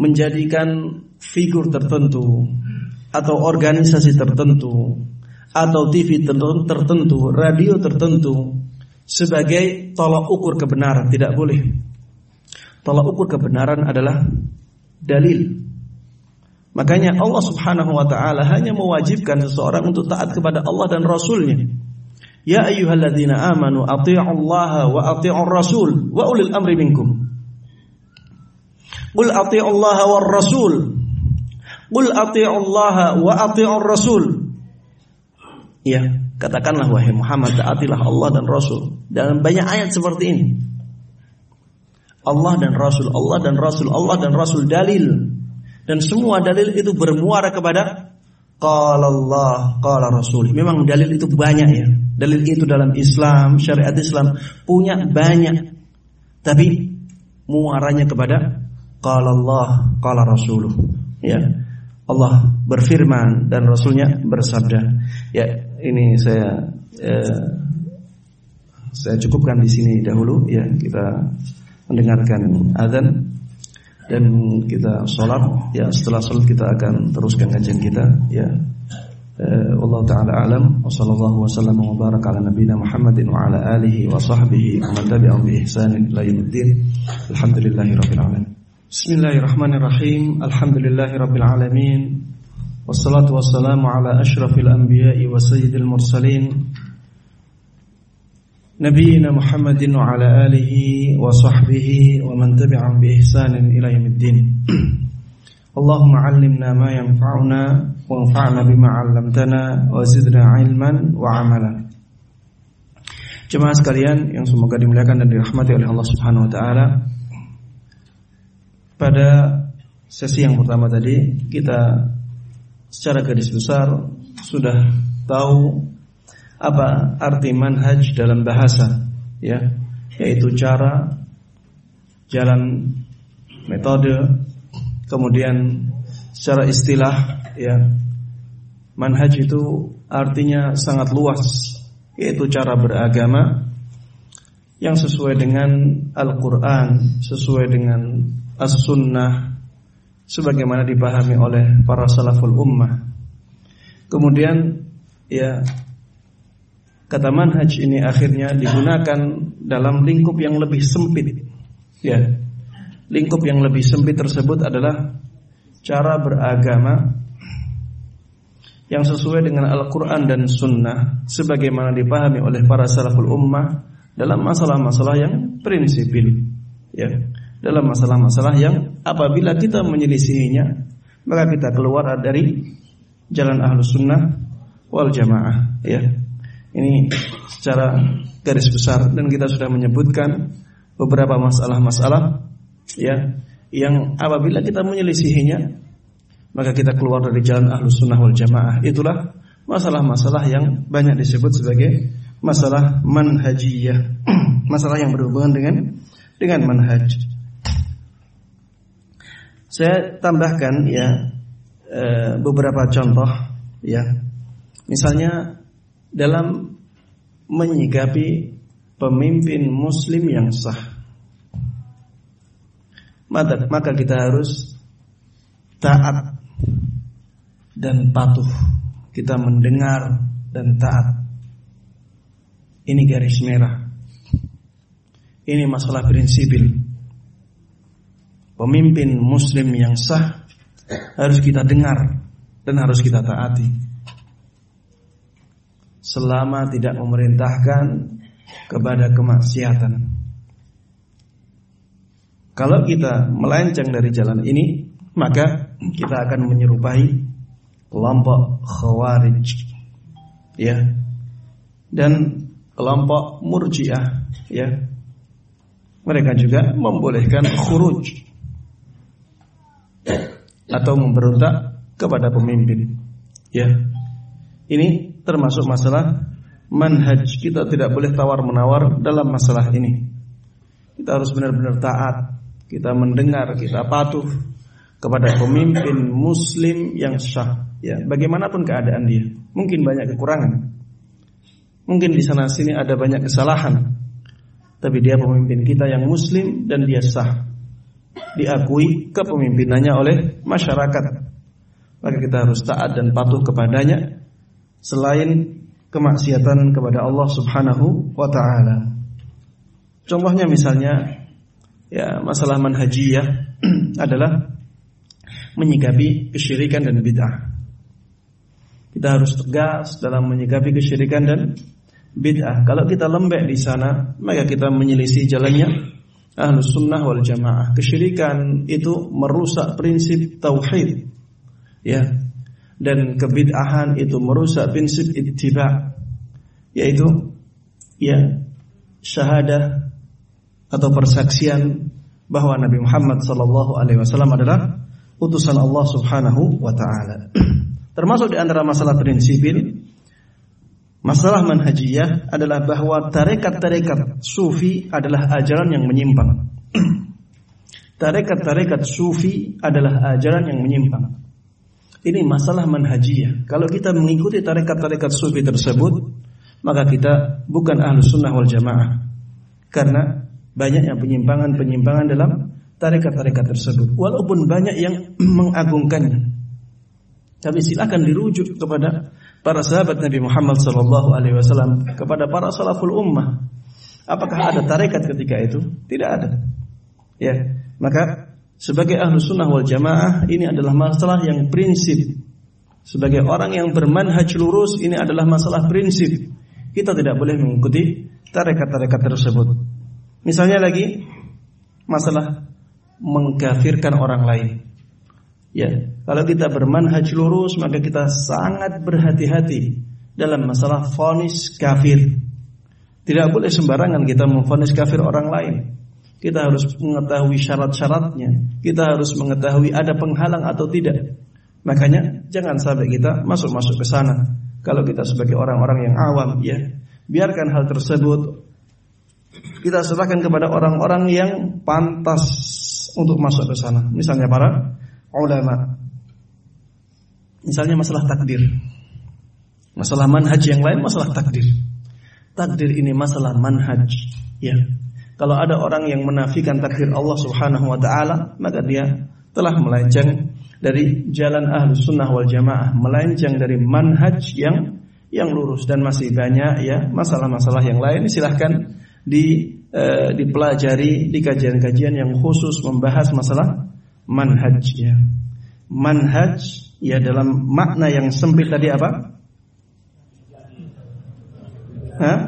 menjadikan figur tertentu atau organisasi tertentu atau TV tertentu, radio tertentu sebagai tolak ukur kebenaran. Tidak boleh. Tolak ukur kebenaran adalah dalil Makanya Allah Subhanahu wa taala hanya mewajibkan seseorang untuk taat kepada Allah dan Rasulnya. Ya ayyuhalladzina amanu Allah wa athi'ur rasul wa ulil amri minkum. Qul Allah wa rasul. Qul Allah wa athi'ur rasul. Ya, katakanlah wahai Muhammad taatilah Allah dan Rasul. Dalam banyak ayat seperti ini. Allah dan Rasul, Allah dan Rasul, Allah dan Rasul dalil dan semua dalil itu bermuara kepada qala Allah, qala Rasul. Memang dalil itu banyak ya. Dalil itu dalam Islam, syariat Islam punya banyak. Tapi muaranya kepada qala Allah, qala Rasul. Ya. Allah berfirman dan Rasulnya bersabda. Ya, ini saya eh, saya cukupkan di sini dahulu ya kita mendengarkan azan dan kita sholat. Ya setelah sholat kita akan teruskan kajian kita. Ya. Uh, Allah taala alam. Wa sallallahu wasallam wa baraka ala nabiyina Muhammadin wa ala alihi wa sahbihi wa man tabi'ahum bi ihsan ila yaumiddin alhamdulillahi rabbil alamin. Bismillahirrahmanirrahim. Alhamdulillahi rabbil alamin. Wassalatu wassalamu ala asyrafil anbiya'i wa sayyidil mursalin نبينا محمد وعلى آله وصحبه ومن تبعهم بإحسان إلى يوم الدين اللهم علمنا ما ينفعنا وانفعنا بما علمتنا وزدنا علما وعملا Jemaah sekalian yang semoga dimuliakan dan dirahmati oleh Allah Subhanahu wa taala. Pada sesi yang pertama tadi kita secara garis besar sudah tahu apa arti manhaj dalam bahasa ya yaitu cara jalan metode kemudian secara istilah ya. Manhaj itu artinya sangat luas yaitu cara beragama yang sesuai dengan Al-Qur'an sesuai dengan As-Sunnah sebagaimana dipahami oleh para salaful ummah. Kemudian ya Kata manhaj ini akhirnya digunakan dalam lingkup yang lebih sempit. Ya. Lingkup yang lebih sempit tersebut adalah cara beragama yang sesuai dengan Al-Quran dan Sunnah sebagaimana dipahami oleh para salaful ummah dalam masalah-masalah yang prinsipil ya dalam masalah-masalah yang apabila kita menyelisihinya maka kita keluar dari jalan ahlus sunnah wal jamaah ya ini secara garis besar dan kita sudah menyebutkan beberapa masalah-masalah ya yang apabila kita menyelisihinya maka kita keluar dari jalan ahlus sunnah wal jamaah itulah masalah-masalah yang banyak disebut sebagai masalah manhajiyah, masalah yang berhubungan dengan dengan manhaj. Saya tambahkan ya eh, beberapa contoh ya. Misalnya dalam menyikapi pemimpin muslim yang sah. Maka, kita harus taat dan patuh. Kita mendengar dan taat. Ini garis merah. Ini masalah prinsipil. Pemimpin muslim yang sah harus kita dengar dan harus kita taati. Selama tidak memerintahkan kepada kemaksiatan. Kalau kita melenceng dari jalan ini, maka kita akan menyerupai kelompok khawarij. Ya. Dan kelompok Murji'ah ya. Mereka juga membolehkan khuruj atau memberontak kepada pemimpin. Ya. Ini termasuk masalah manhaj. Kita tidak boleh tawar-menawar dalam masalah ini. Kita harus benar-benar taat. Kita mendengar, kita patuh kepada pemimpin muslim yang sah. Ya, bagaimanapun keadaan dia. Mungkin banyak kekurangan. Mungkin di sana sini ada banyak kesalahan. Tapi dia pemimpin kita yang muslim dan dia sah. Diakui kepemimpinannya oleh masyarakat. Maka kita harus taat dan patuh kepadanya selain kemaksiatan kepada Allah Subhanahu wa taala. Contohnya misalnya ya masalah manhajiyah adalah menyikapi kesyirikan dan bid'ah. Kita harus tegas dalam menyikapi kesyirikan dan bid'ah. Kalau kita lembek di sana, maka kita menyelisih jalannya ahlu sunnah wal jamaah. Kesyirikan itu merusak prinsip tauhid. Ya. Dan kebid'ahan itu merusak prinsip ittiba. Yaitu ya syahadah atau persaksian bahwa Nabi Muhammad sallallahu alaihi wasallam adalah utusan Allah Subhanahu wa taala. Termasuk di antara masalah prinsipil Masalah manhajiyah adalah bahwa tarekat-tarekat sufi adalah ajaran yang menyimpang. Tarekat-tarekat sufi adalah ajaran yang menyimpang. Ini masalah manhajiyah. Kalau kita mengikuti tarekat-tarekat sufi tersebut, maka kita bukan ahlu sunnah wal jamaah. Karena banyaknya penyimpangan-penyimpangan dalam tarekat-tarekat tersebut. Walaupun banyak yang mengagungkannya. Tapi silakan dirujuk kepada para sahabat Nabi Muhammad sallallahu alaihi wasallam kepada para salaful ummah. Apakah ada tarekat ketika itu? Tidak ada. Ya, maka sebagai ahlu sunnah wal jamaah ini adalah masalah yang prinsip. Sebagai orang yang bermanhaj lurus ini adalah masalah prinsip. Kita tidak boleh mengikuti tarekat-tarekat tersebut. Misalnya lagi masalah mengkafirkan orang lain. Ya, kalau kita bermanhaj lurus maka kita sangat berhati-hati dalam masalah fonis kafir. Tidak boleh sembarangan kita memfonis kafir orang lain. Kita harus mengetahui syarat-syaratnya. Kita harus mengetahui ada penghalang atau tidak. Makanya jangan sampai kita masuk-masuk ke sana. Kalau kita sebagai orang-orang yang awam ya, biarkan hal tersebut kita serahkan kepada orang-orang yang pantas untuk masuk ke sana. Misalnya para ulama. Misalnya masalah takdir. Masalah manhaj yang lain masalah takdir. Takdir ini masalah manhaj, ya. Kalau ada orang yang menafikan takdir Allah Subhanahu wa taala, maka dia telah melenceng dari jalan Ahlus Sunnah wal Jamaah, melenceng dari manhaj yang yang lurus dan masih banyak ya masalah-masalah yang lain silahkan di eh, dipelajari di kajian-kajian yang khusus membahas masalah manhaj ya. Manhaj ya dalam makna yang sempit tadi apa? Hah?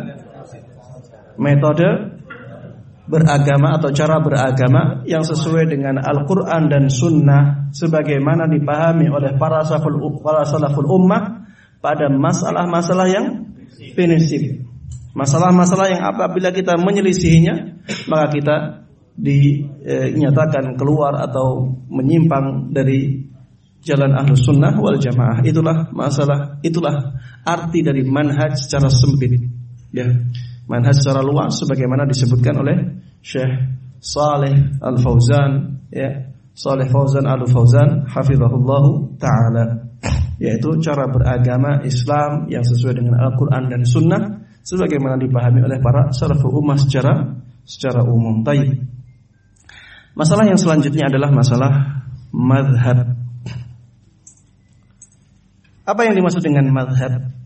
Metode beragama atau cara beragama yang sesuai dengan Al-Quran dan Sunnah sebagaimana dipahami oleh para salaful, para salaful ummah pada masalah-masalah yang prinsip. Masalah-masalah yang apabila kita menyelisihinya maka kita dinyatakan keluar atau menyimpang dari jalan ahlus sunnah wal jamaah. Itulah masalah itulah arti dari manhaj secara sempit. Ya, manhaj secara luas sebagaimana disebutkan oleh Syekh Saleh Al Fauzan, ya, Saleh Fauzan Al Fauzan, hafizahullah taala, yaitu cara beragama Islam yang sesuai dengan Al-Quran dan Sunnah, sebagaimana dipahami oleh para salafus ummah secara secara umum. Taib. Masalah yang selanjutnya adalah masalah madhab. Apa yang dimaksud dengan madhab?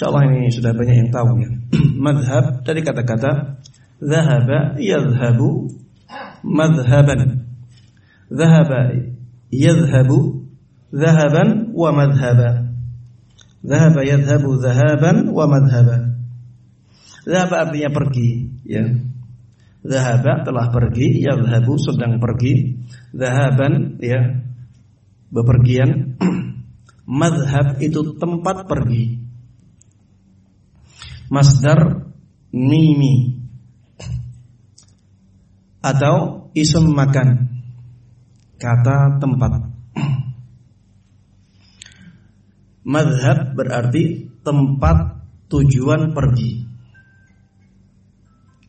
Insyaallah ini sudah banyak yang tahu ya. madhab dari kata-kata zahaba yadhhabu madhaban. Zahaba yadhhabu zahaban wa madhaba. Zahaba yadhhabu zahaban wa madhaba. Zahaba artinya pergi, ya. Zahaba telah pergi, yadhhabu sedang pergi, zahaban ya bepergian. Madhab itu tempat pergi masdar mimi. Atau isim makan. Kata tempat. Madhab berarti tempat tujuan pergi.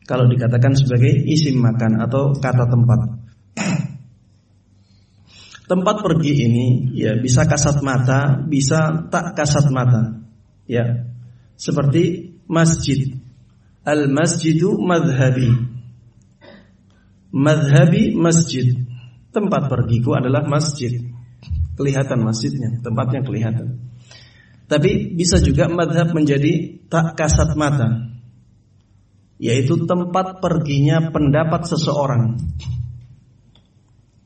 Kalau dikatakan sebagai isim makan atau kata tempat. Tempat pergi ini ya bisa kasat mata bisa tak kasat mata. Ya seperti masjid. Al-masjidu madhabi. Madhabi masjid. Tempat pergiku adalah masjid. Kelihatan masjidnya, tempatnya kelihatan. Tapi bisa juga madhab menjadi tak kasat mata. Yaitu tempat perginya pendapat seseorang.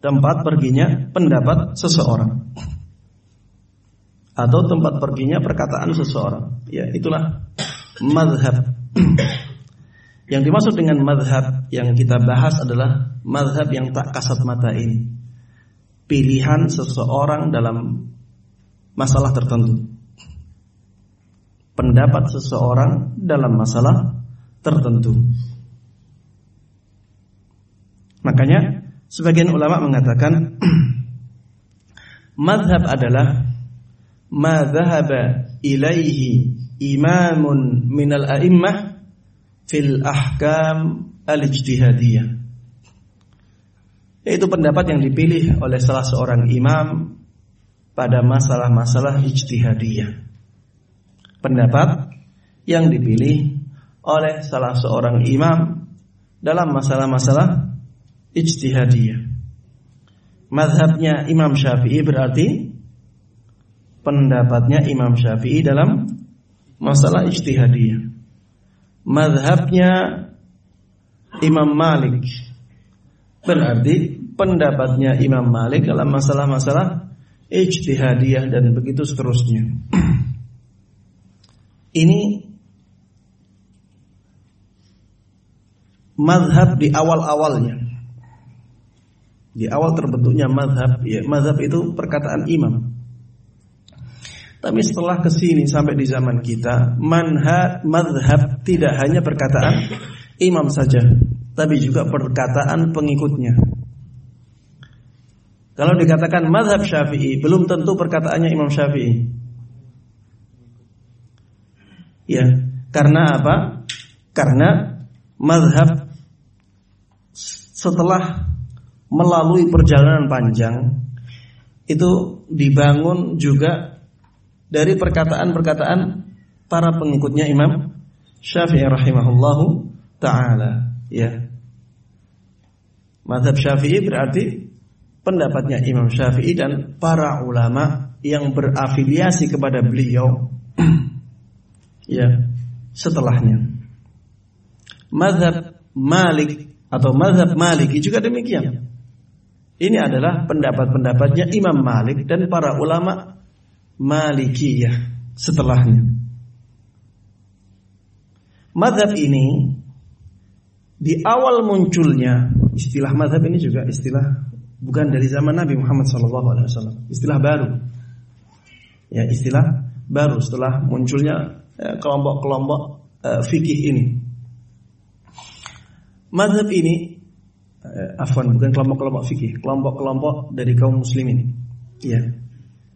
Tempat perginya pendapat seseorang atau tempat perginya perkataan seseorang. Ya, itulah madhab. Yang dimaksud dengan madhab yang kita bahas adalah madhab yang tak kasat mata ini. Pilihan seseorang dalam masalah tertentu. Pendapat seseorang dalam masalah tertentu. Makanya sebagian ulama mengatakan madhab adalah madhaba ilaihi imamun minal a'immah fil ahkam al-ijtihadiyah. Yaitu pendapat yang dipilih oleh salah seorang imam pada masalah-masalah ijtihadiyah. Pendapat yang dipilih oleh salah seorang imam dalam masalah-masalah ijtihadiyah. Mazhabnya Imam Syafi'i berarti pendapatnya Imam Syafi'i dalam masalah ijtihadiyah. Madhabnya Imam Malik berarti pendapatnya Imam Malik dalam masalah-masalah ijtihadiyah dan begitu seterusnya. Ini madhab di awal-awalnya. Di awal terbentuknya madhab, ya, madhab itu perkataan imam. Tapi setelah ke sini sampai di zaman kita, manha madhab tidak hanya perkataan imam saja, tapi juga perkataan pengikutnya. Kalau dikatakan madhab syafi'i, belum tentu perkataannya imam syafi'i. Ya, karena apa? Karena madhab setelah melalui perjalanan panjang itu dibangun juga dari perkataan-perkataan para pengikutnya Imam Syafi'i rahimahullahu taala ya. Madhab Syafi'i berarti pendapatnya Imam Syafi'i dan para ulama yang berafiliasi kepada beliau ya setelahnya. Madhab Malik atau Madhab Maliki juga demikian. Ini adalah pendapat-pendapatnya Imam Malik dan para ulama Malikiyah setelahnya. Madhab ini di awal munculnya istilah madhab ini juga istilah bukan dari zaman Nabi Muhammad SAW, istilah baru. Ya istilah baru setelah munculnya ya, kelompok-kelompok uh, fikih ini. Madhab ini, uh, afwan bukan kelompok-kelompok fikih, kelompok-kelompok dari kaum muslimin. Ya,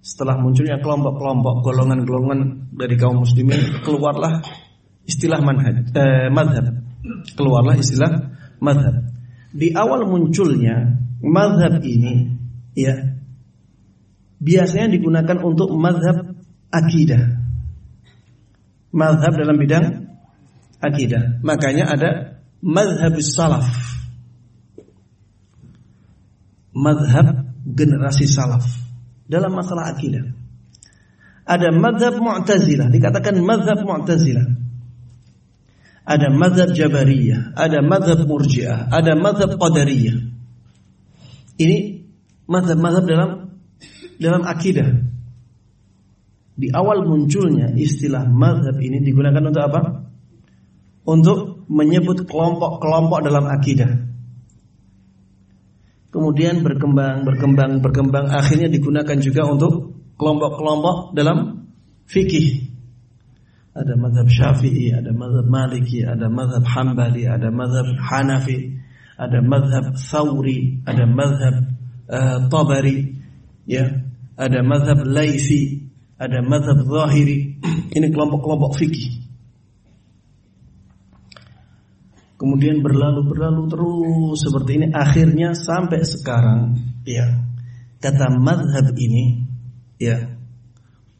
setelah munculnya kelompok-kelompok golongan-golongan dari kaum muslimin keluarlah istilah manhaj eh, madhab. Keluarlah istilah madhab. Di awal munculnya madhab ini ya biasanya digunakan untuk madhab akidah. Madhab dalam bidang akidah. Makanya ada madhab salaf. Madhab generasi salaf dalam masalah akidah. Ada madhab mu'tazilah, dikatakan madhab mu'tazilah. Ada madhab jabariyah, ada madhab murjiah, ada madhab qadariyah. Ini madhab-madhab dalam dalam akidah. Di awal munculnya istilah madhab ini digunakan untuk apa? Untuk menyebut kelompok-kelompok dalam akidah kemudian berkembang, berkembang, berkembang, akhirnya digunakan juga untuk kelompok-kelompok dalam fikih. Ada mazhab Syafi'i, ada mazhab Maliki, ada mazhab Hambali, ada mazhab Hanafi, ada mazhab Thawri, ada mazhab uh, Tabari, ya, ada mazhab Laisi, ada mazhab Zahiri. Ini kelompok-kelompok fikih. Kemudian berlalu berlalu terus seperti ini. Akhirnya sampai sekarang ya kata madhab ini ya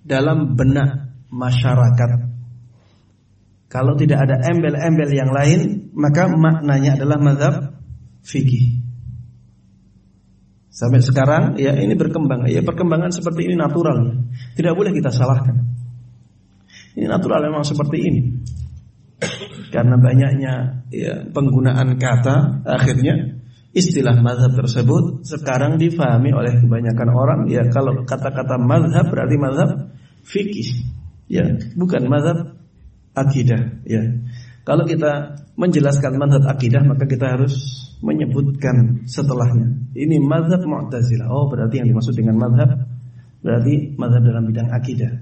dalam benak masyarakat kalau tidak ada embel-embel yang lain maka maknanya adalah madhab fikih. Sampai sekarang ya ini berkembang. Ya perkembangan seperti ini natural tidak boleh kita salahkan. Ini natural memang seperti ini karena banyaknya ya, penggunaan kata akhirnya istilah mazhab tersebut sekarang difahami oleh kebanyakan orang. Ya kalau kata-kata mazhab berarti mazhab fikih. Ya bukan mazhab akidah. Ya. Kalau kita menjelaskan mazhab akidah maka kita harus menyebutkan setelahnya. Ini mazhab mu'tazilah. Oh berarti yang dimaksud dengan mazhab berarti mazhab dalam bidang akidah.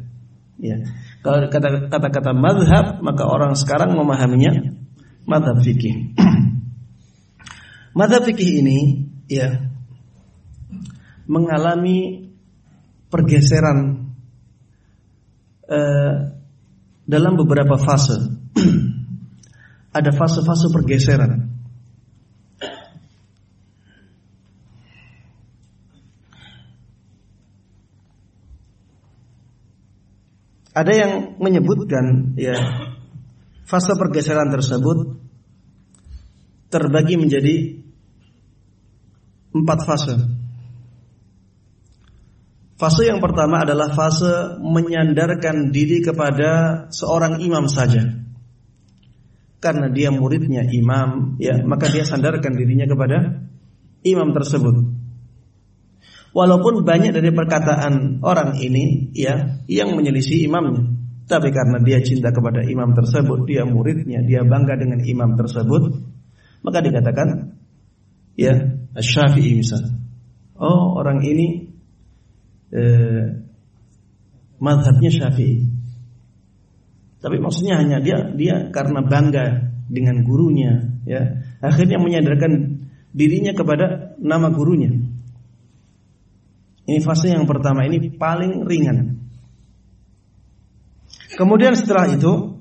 Ya kalau kata-kata madhab maka orang sekarang memahaminya madhab fikih. madhab fikih ini ya mengalami pergeseran eh, dalam beberapa fase. Ada fase-fase pergeseran. Ada yang menyebutkan ya fase pergeseran tersebut terbagi menjadi empat fase. Fase yang pertama adalah fase menyandarkan diri kepada seorang imam saja. Karena dia muridnya imam, ya, maka dia sandarkan dirinya kepada imam tersebut. Walaupun banyak dari perkataan orang ini ya yang menyelisih imamnya. Tapi karena dia cinta kepada imam tersebut, dia muridnya, dia bangga dengan imam tersebut, maka dikatakan ya Syafi'i misalnya. Oh, orang ini eh, madhabnya Syafi'i. Tapi maksudnya hanya dia dia karena bangga dengan gurunya, ya akhirnya menyadarkan dirinya kepada nama gurunya. Ini fase yang pertama ini paling ringan. Kemudian setelah itu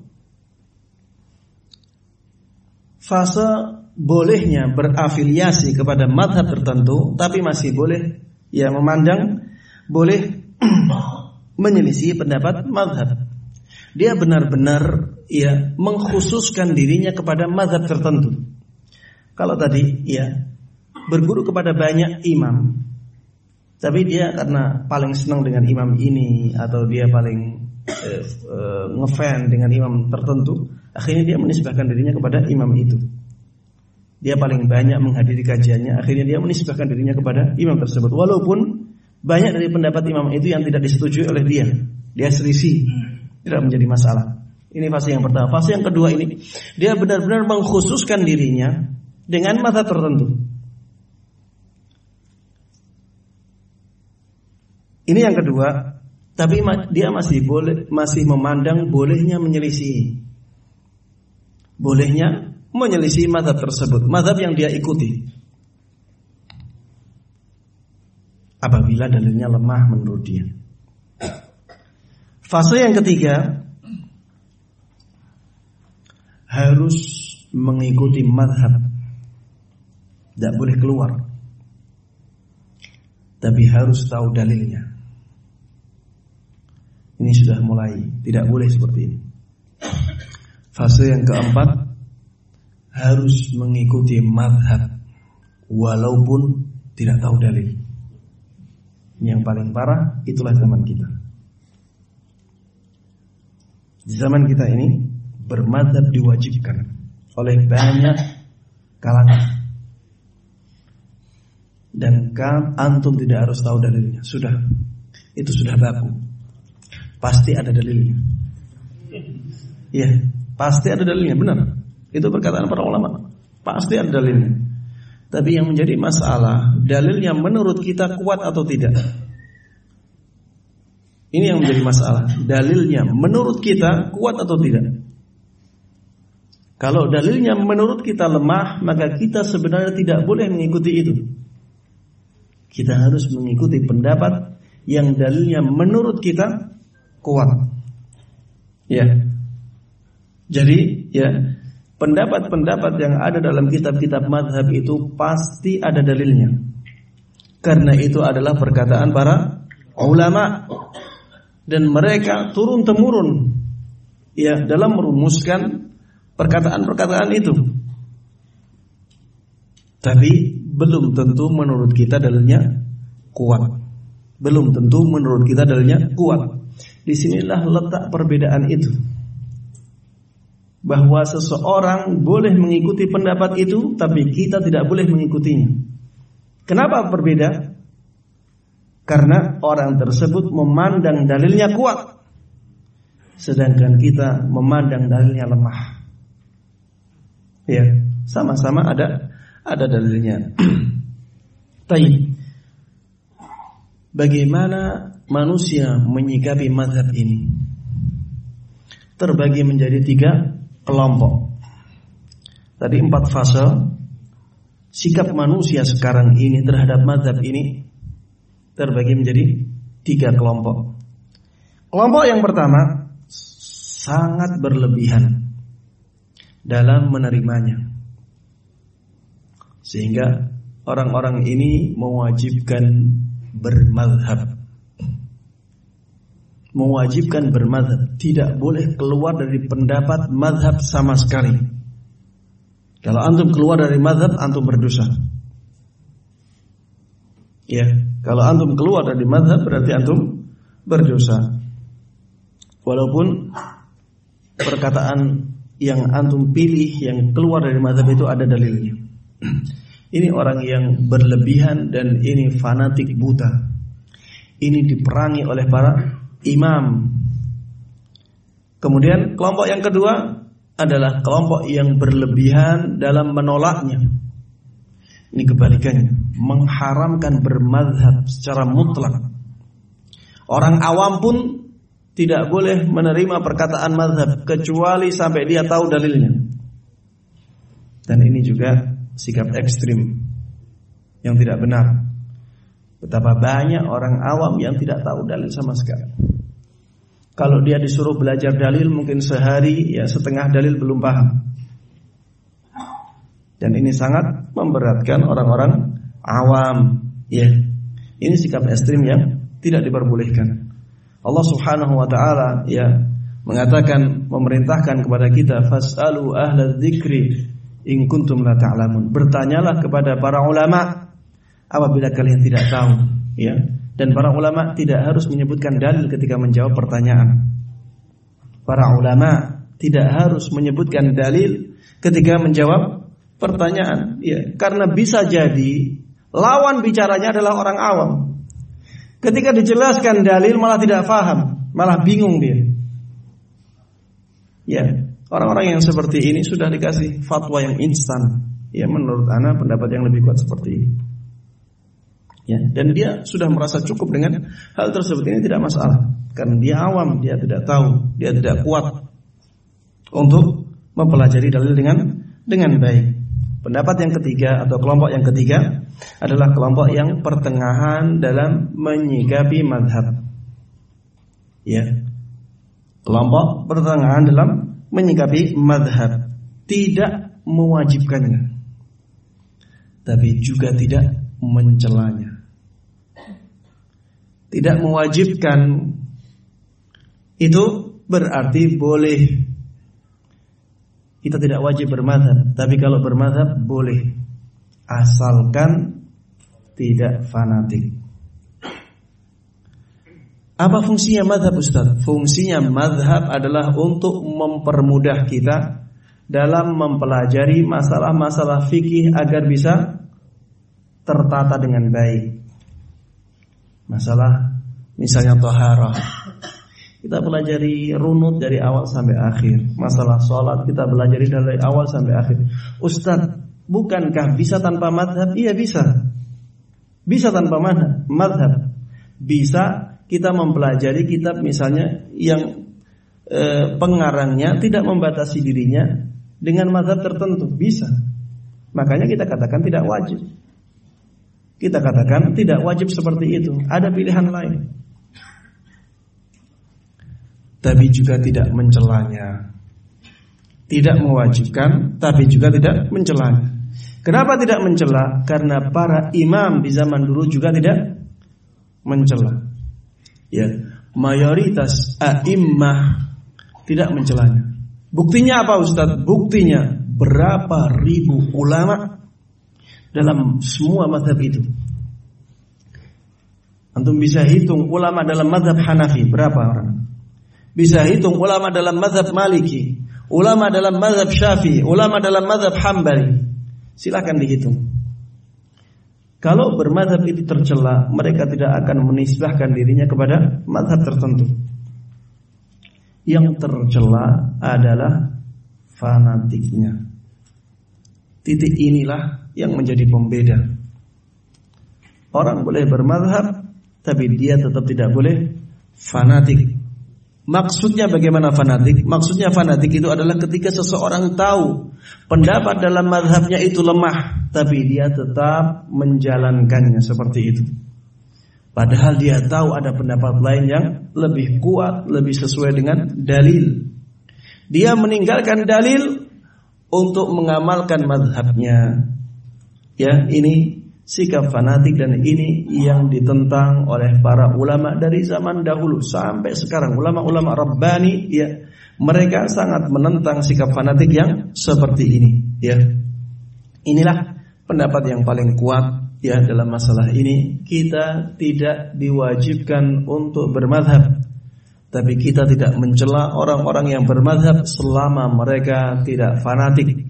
fase bolehnya berafiliasi kepada madhab tertentu, tapi masih boleh ya memandang boleh menyelisih pendapat madhab. Dia benar-benar ya mengkhususkan dirinya kepada madhab tertentu. Kalau tadi ya berguru kepada banyak imam, tapi dia karena paling senang dengan imam ini atau dia paling eh, eh, ngefan dengan imam tertentu, akhirnya dia menisbahkan dirinya kepada imam itu. Dia paling banyak menghadiri kajiannya, akhirnya dia menisbahkan dirinya kepada imam tersebut. Walaupun banyak dari pendapat imam itu yang tidak disetujui oleh dia, dia selisih, tidak menjadi masalah. Ini fase yang pertama. Fase yang kedua ini, dia benar-benar mengkhususkan dirinya dengan mata tertentu. Ini yang kedua, tapi dia masih boleh masih memandang bolehnya menyelisih. Bolehnya menyelisih madhab tersebut, madhab yang dia ikuti. Apabila dalilnya lemah menurut dia. Fase yang ketiga harus mengikuti madhab. Tidak boleh keluar. Tapi harus tahu dalilnya. Ini sudah mulai tidak boleh seperti ini. Fase yang keempat harus mengikuti madhab walaupun tidak tahu dalil. Yang paling parah itulah zaman kita. Di zaman kita ini bermadhab diwajibkan oleh banyak kalangan. Dan kan antum tidak harus tahu dalilnya. Sudah. Itu sudah baku. Pasti ada dalilnya. Iya, pasti ada dalilnya, benar. Itu perkataan para ulama. Pasti ada dalilnya. Tapi yang menjadi masalah dalilnya menurut kita kuat atau tidak. Ini yang menjadi masalah. Dalilnya menurut kita kuat atau tidak. Kalau dalilnya menurut kita lemah, maka kita sebenarnya tidak boleh mengikuti itu. Kita harus mengikuti pendapat yang dalilnya menurut kita kuat. Ya. Jadi, ya, pendapat-pendapat yang ada dalam kitab-kitab madhab itu pasti ada dalilnya. Karena itu adalah perkataan para ulama dan mereka turun temurun ya dalam merumuskan perkataan-perkataan itu. Tapi belum tentu menurut kita dalilnya kuat. Belum tentu menurut kita dalilnya kuat. Di sinilah letak perbedaan itu bahwa seseorang boleh mengikuti pendapat itu, tapi kita tidak boleh mengikutinya. Kenapa berbeda? Karena orang tersebut memandang dalilnya kuat, sedangkan kita memandang dalilnya lemah. Ya, sama-sama ada ada dalilnya. Tapi bagaimana manusia menyikapi mazhab ini? Terbagi menjadi tiga kelompok. Tadi empat fase sikap manusia sekarang ini terhadap mazhab ini terbagi menjadi tiga kelompok. Kelompok yang pertama sangat berlebihan dalam menerimanya. Sehingga orang-orang ini mewajibkan bermadhab mewajibkan bermadhab, tidak boleh keluar dari pendapat madhab sama sekali. Kalau antum keluar dari madhab, antum berdosa. Ya, kalau antum keluar dari madhab berarti antum berdosa. Walaupun perkataan yang antum pilih yang keluar dari madhab itu ada dalilnya. Ini orang yang berlebihan dan ini fanatik buta. Ini diperangi oleh para imam. Kemudian kelompok yang kedua adalah kelompok yang berlebihan dalam menolaknya. Ini kebalikannya, mengharamkan bermadhab secara mutlak. Orang awam pun tidak boleh menerima perkataan madhab kecuali sampai dia tahu dalilnya. Dan ini juga sikap ekstrim yang tidak benar. Betapa banyak orang awam yang tidak tahu dalil sama sekali. Kalau dia disuruh belajar dalil mungkin sehari ya setengah dalil belum paham. Dan ini sangat memberatkan orang-orang awam. Ya, ini sikap ekstrim yang tidak diperbolehkan. Allah Subhanahu wa taala ya mengatakan memerintahkan kepada kita fasalu ahla dzikri in kuntum la. Bertanyalah kepada para ulama apabila kalian tidak tahu ya dan para ulama tidak harus menyebutkan dalil ketika menjawab pertanyaan. Para ulama tidak harus menyebutkan dalil ketika menjawab pertanyaan ya karena bisa jadi lawan bicaranya adalah orang awam. Ketika dijelaskan dalil malah tidak faham malah bingung dia. Ya orang-orang yang seperti ini sudah dikasih fatwa yang instan. Ya menurut anak pendapat yang lebih kuat seperti ini ya. Dan dia sudah merasa cukup dengan hal tersebut. Ini tidak masalah. Karena dia awam dia tidak tahu dia tidak kuat untuk mempelajari dalil dengan dengan baik. Pendapat yang ketiga atau kelompok yang ketiga adalah kelompok yang pertengahan dalam menyikapi madhab. Ya. Kelompok pertengahan dalam menyikapi madhab. Tidak mewajibkannya tapi juga tidak mencelanya tidak mewajibkan. Itu berarti boleh. Kita tidak wajib bermadhab tapi kalau bermadhab boleh. Asalkan tidak fanatik. Apa fungsinya madhab Ustaz? Fungsinya madhab adalah untuk mempermudah kita dalam mempelajari masalah-masalah fikih agar bisa tertata dengan baik. Masalah misalnya toharah. Kita pelajari runut dari awal sampai akhir. Masalah sholat kita belajar dari awal sampai akhir. Ustaz, bukankah bisa tanpa madhab? Iya bisa. Bisa tanpa madhab. Bisa kita mempelajari kitab misalnya yang e, pengarangnya tidak membatasi dirinya dengan mazhab tertentu bisa. Makanya kita katakan tidak wajib. Kita katakan tidak wajib seperti itu. Ada pilihan lain. Tapi juga tidak mencelanya. Tidak mewajibkan, tapi juga tidak mencelanya. Kenapa tidak mencela? Karena para imam di zaman dulu juga tidak mencela ya mayoritas a'immah tidak mencelanya. Buktinya apa Ustaz? Buktinya berapa ribu ulama dalam semua madhab itu. Antum bisa hitung ulama dalam madhab Hanafi berapa orang? Bisa hitung ulama dalam madhab Maliki, ulama dalam madhab Syafi'i, ulama dalam madhab Hambali. Silakan dihitung. Kalau bermadhab itu tercela, mereka tidak akan menisbahkan dirinya kepada madhab tertentu. Yang tercela adalah fanatiknya. Titik inilah yang menjadi pembeda. Orang boleh bermadhab, tapi dia tetap tidak boleh fanatik. Maksudnya bagaimana fanatik? Maksudnya fanatik itu adalah ketika seseorang tahu pendapat dalam madhabnya itu lemah, tapi dia tetap menjalankannya seperti itu. Padahal dia tahu ada pendapat lain yang lebih kuat, lebih sesuai dengan dalil. Dia meninggalkan dalil untuk mengamalkan madhabnya. Ya, ini sikap fanatik dan ini yang ditentang oleh para ulama dari zaman dahulu sampai sekarang. Ulama-ulama rabbani ya mereka sangat menentang sikap fanatik yang seperti ini ya. Inilah pendapat yang paling kuat ya dalam masalah ini. Kita tidak diwajibkan untuk bermadhab tapi kita tidak mencela orang-orang yang bermadhab selama mereka tidak fanatik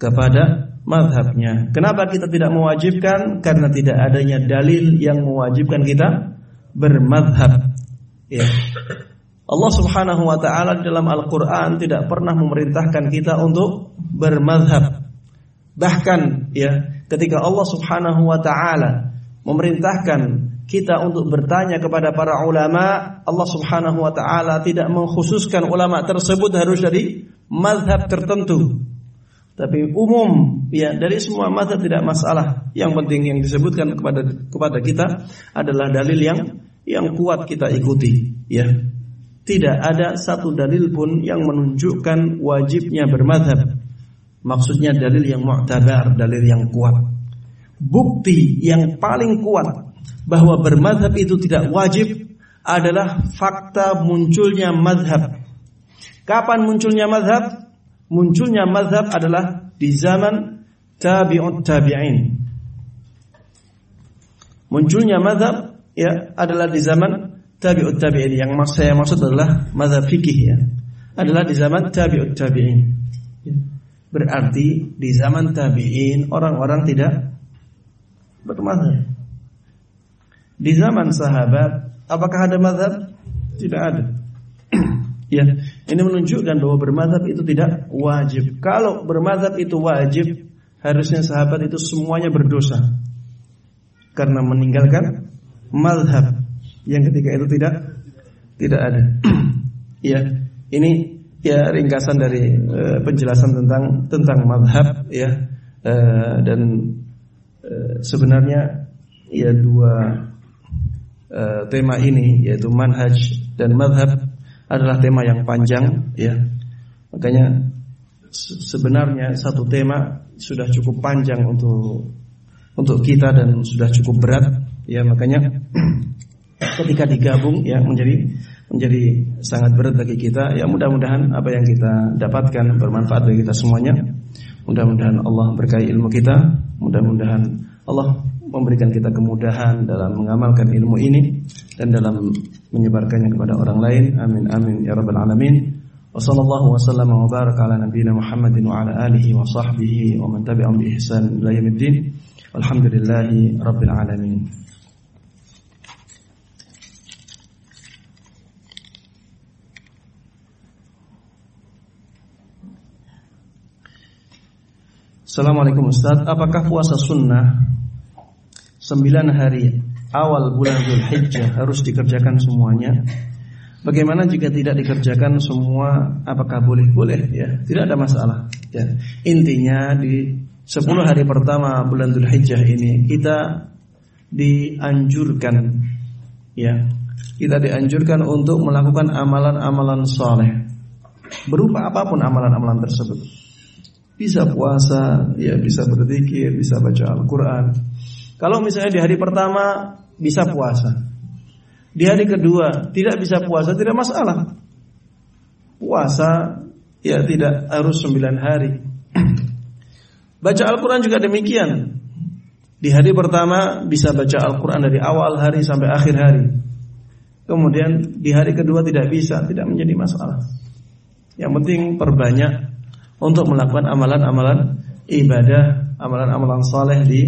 kepada madhabnya. Kenapa kita tidak mewajibkan? Karena tidak adanya dalil yang mewajibkan kita bermadhab. Ya. Allah Subhanahu wa taala dalam Al-Qur'an tidak pernah memerintahkan kita untuk bermadhab. Bahkan ya, ketika Allah Subhanahu wa taala memerintahkan kita untuk bertanya kepada para ulama, Allah Subhanahu wa taala tidak mengkhususkan ulama tersebut harus dari madhab tertentu. Tapi umum ya dari semua mata tidak masalah. Yang penting yang disebutkan kepada kepada kita adalah dalil yang yang kuat kita ikuti ya. Tidak ada satu dalil pun yang menunjukkan wajibnya bermadhab. Maksudnya dalil yang mu'tabar, dalil yang kuat. Bukti yang paling kuat bahwa bermadhab itu tidak wajib adalah fakta munculnya madhab. Kapan munculnya madhab? Munculnya mazhab adalah di zaman tabi'ut tabi'in. Munculnya mazhab ya adalah di zaman tabi'ut tabi'in. Yang saya maksud adalah mazhab fikih ya. Adalah di zaman tabi'ut tabi'in. Ya. Berarti di zaman tabi'in orang-orang tidak bermazhab. Di zaman sahabat apakah ada mazhab? Tidak ada. Ya, ini menunjukkan bahwa bermadhab itu tidak wajib. Kalau bermadhab itu wajib, harusnya sahabat itu semuanya berdosa karena meninggalkan madhab yang ketika itu tidak tidak ada. ya, ini ya ringkasan dari uh, penjelasan tentang tentang madhab ya uh, dan uh, sebenarnya ya dua uh, tema ini yaitu manhaj dan madhab adalah tema yang panjang ya. Makanya sebenarnya satu tema sudah cukup panjang untuk untuk kita dan sudah cukup berat ya. Makanya ketika digabung ya menjadi menjadi sangat berat bagi kita ya. Mudah-mudahan apa yang kita dapatkan bermanfaat bagi kita semuanya. Mudah-mudahan Allah berkahi ilmu kita. Mudah-mudahan Allah memberikan kita kemudahan dalam mengamalkan ilmu ini dan dalam menyebarkannya kepada orang lain. Amin amin ya rabbal alamin. Wa wasallam wa wa baraka ala nabiyyina Muhammadin wa ala alihi wa sahbihi wa man tabi'ahum bi ihsan ila yaumiddin. Alhamdulillahi rabbil alamin. Assalamualaikum Ustaz, apakah puasa sunnah 9 hari awal bulan Dhul Hijjah Harus dikerjakan semuanya Bagaimana jika tidak dikerjakan semua apakah boleh? Boleh ya, tidak ada masalah ya. Intinya di 10 hari pertama bulan Dzulhijjah ini kita dianjurkan ya. Kita dianjurkan untuk melakukan amalan-amalan soleh berupa apa pun amalan-amalan tersebut. Bisa puasa, ya bisa berzikir, bisa baca Al-Qur'an. Kalau misalnya di hari pertama bisa puasa, di hari kedua tidak bisa puasa tidak masalah. Puasa ya tidak harus sembilan hari. baca Al-Quran juga demikian. Di hari pertama bisa baca Al-Quran dari awal hari sampai akhir hari. Kemudian di hari kedua tidak bisa, tidak menjadi masalah. Yang penting perbanyak untuk melakukan amalan-amalan ibadah, amalan-amalan saleh di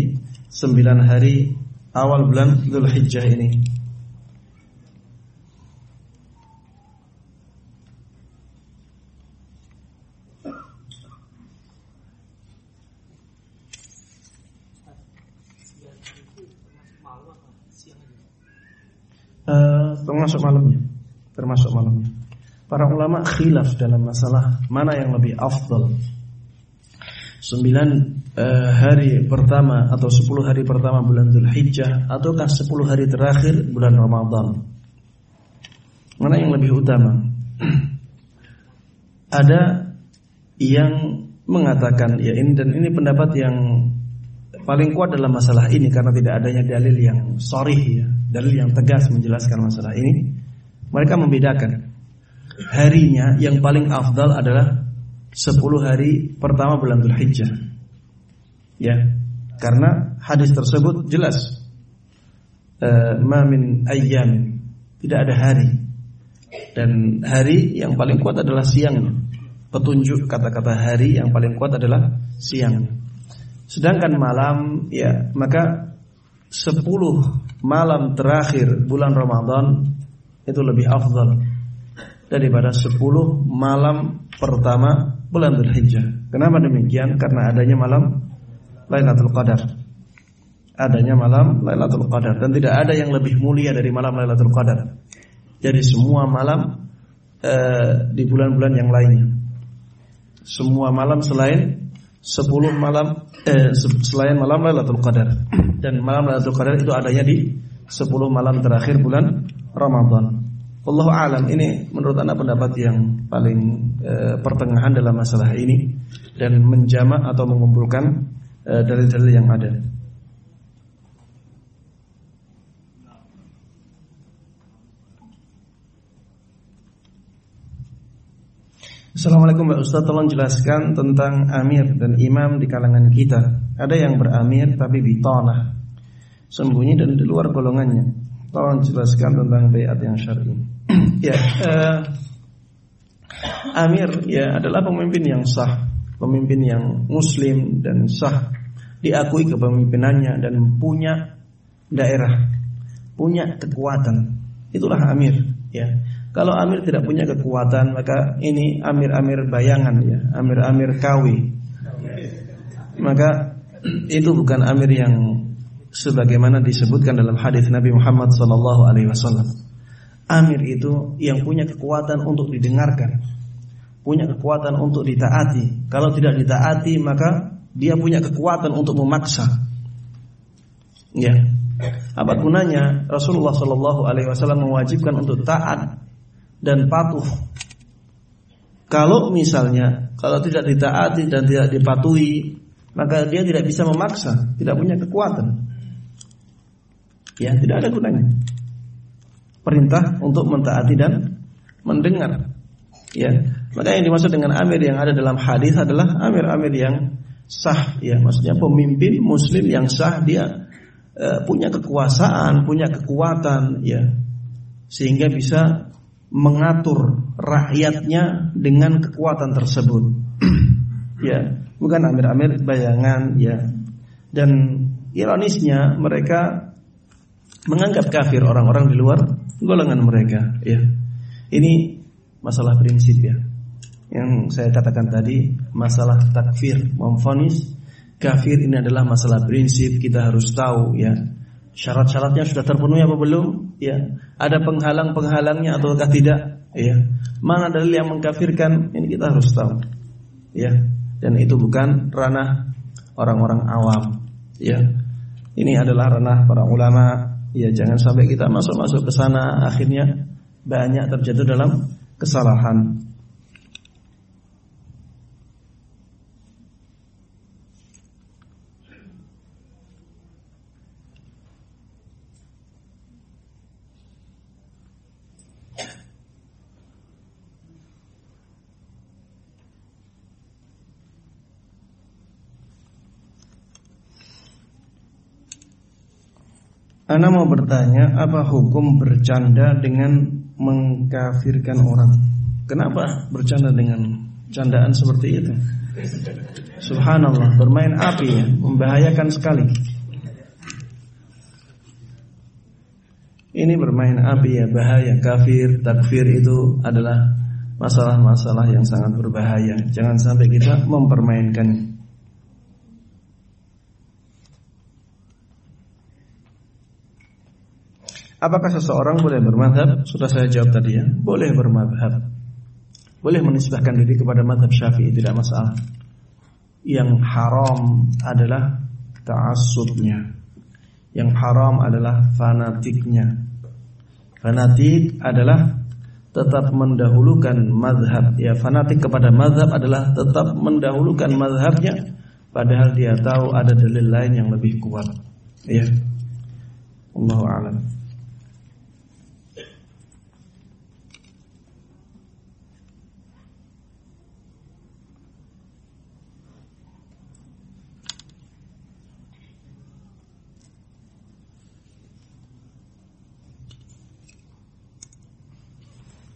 sembilan hari awal bulan Dhul Hijjah ini. uh, termasuk malamnya, termasuk malamnya. Para ulama khilaf dalam masalah mana yang lebih afdal. Sembilan uh, hari pertama atau sepuluh hari pertama bulan Dhul Hijjah ataukah sepuluh hari terakhir bulan Ramadan. Mana yang lebih utama? Ada yang mengatakan ya ini dan ini pendapat yang paling kuat dalam masalah ini karena tidak adanya dalil yang sorry ya, dalil yang tegas menjelaskan masalah ini. Mereka membedakan harinya yang paling afdal adalah 10 hari pertama bulan Dzulhijjah. Ya, karena hadis tersebut jelas. Uh, ma min ayyamin. Tidak ada hari. Dan hari yang paling kuat adalah siangnya petunjuk kata-kata hari yang paling kuat adalah siang. Sedangkan malam ya maka 10 malam terakhir bulan Ramadan itu lebih afdal daripada 10 malam pertama bulan Dzulhijjah. Kenapa demikian? Karena adanya malam Lailatul Qadar. Adanya malam Lailatul Qadar dan tidak ada yang lebih mulia dari malam Lailatul Qadar. Jadi semua malam uh, di bulan-bulan yang lainnya. Semua malam selain 10 malam eh, selain malam Lailatul Qadar dan malam Lailatul Qadar itu adanya di 10 malam terakhir bulan Ramadan. Allah alam. Ini menurut anda pendapat yang paling eh, pertengahan dalam masalah ini dan menjamak atau mengumpulkan eh, dalil-dalil yang ada. Assalamualaikum Mbak Ustaz Tolong jelaskan tentang amir dan imam di kalangan kita. Ada yang beramir tapi bitonah. Sembunyi dan di luar golongannya Tolong jelaskan tentang bayat yang syar'i. Ya uh, Amir ya adalah pemimpin yang sah Pemimpin yang muslim dan sah. Diakui kepemimpinannya dan punya daerah Punya kekuatan. Itulah amir ya. Kalau Amir tidak punya kekuatan maka ini Amir-Amir bayangan ya, Amir-Amir kawi. Maka itu bukan Amir yang sebagaimana disebutkan dalam hadis Nabi Muhammad sallallahu alaihi wasallam. Amir itu yang punya kekuatan untuk didengarkan, punya kekuatan untuk ditaati. Kalau tidak ditaati maka dia punya kekuatan untuk memaksa. Ya. Apa gunanya Rasulullah Shallallahu Alaihi Wasallam mewajibkan untuk taat dan patuh. Kalau misalnya kalau tidak ditaati dan tidak dipatuhi, maka dia tidak bisa memaksa, tidak punya kekuatan. Ya, tidak ada gunanya. Perintah untuk mentaati dan mendengar. Ya, maka yang dimaksud dengan amir yang ada dalam hadis adalah amir-amir yang sah, ya, maksudnya pemimpin muslim yang sah dia uh, punya kekuasaan, punya kekuatan, ya, sehingga bisa mengatur rakyatnya dengan kekuatan tersebut. ya, bukan amir-amir bayangan ya. Dan ironisnya mereka menganggap kafir orang-orang di luar golongan mereka ya. Ini masalah prinsip ya. Yang saya katakan tadi masalah takfir, memfonis kafir ini adalah masalah prinsip kita harus tahu ya Syarat-syaratnya sudah terpenuhi apa belum? Ya. Ada penghalang-penghalangnya ataukah tidak? Ya. Mana dalil yang mengkafirkan? Ini kita harus tahu. Ya. Dan itu bukan ranah orang-orang awam. Ya. Ini adalah ranah para ulama. Ya, jangan sampai kita masuk-masuk ke sana akhirnya banyak terjatuh dalam kesalahan. Anda mau bertanya apa hukum bercanda dengan mengkafirkan orang? Kenapa bercanda dengan candaan seperti itu? Subhanallah, bermain api ya, membahayakan sekali. Ini bermain api ya, bahaya. Kafir, takfir itu adalah masalah-masalah yang sangat berbahaya. Jangan sampai kita mempermainkan Apakah seseorang boleh bermadhab? Sudah saya jawab tadi ya. Boleh bermadhab. Boleh menisbahkan diri kepada madhab syafi'i tidak masalah. Yang haram adalah ta'assubnya. Yang haram adalah fanatiknya. Fanatik adalah tetap mendahulukan madhab. Ya fanatik kepada madhab adalah tetap mendahulukan madhabnya. Padahal dia tahu ada dalil lain yang lebih kuat. Ya. Allah a'lam.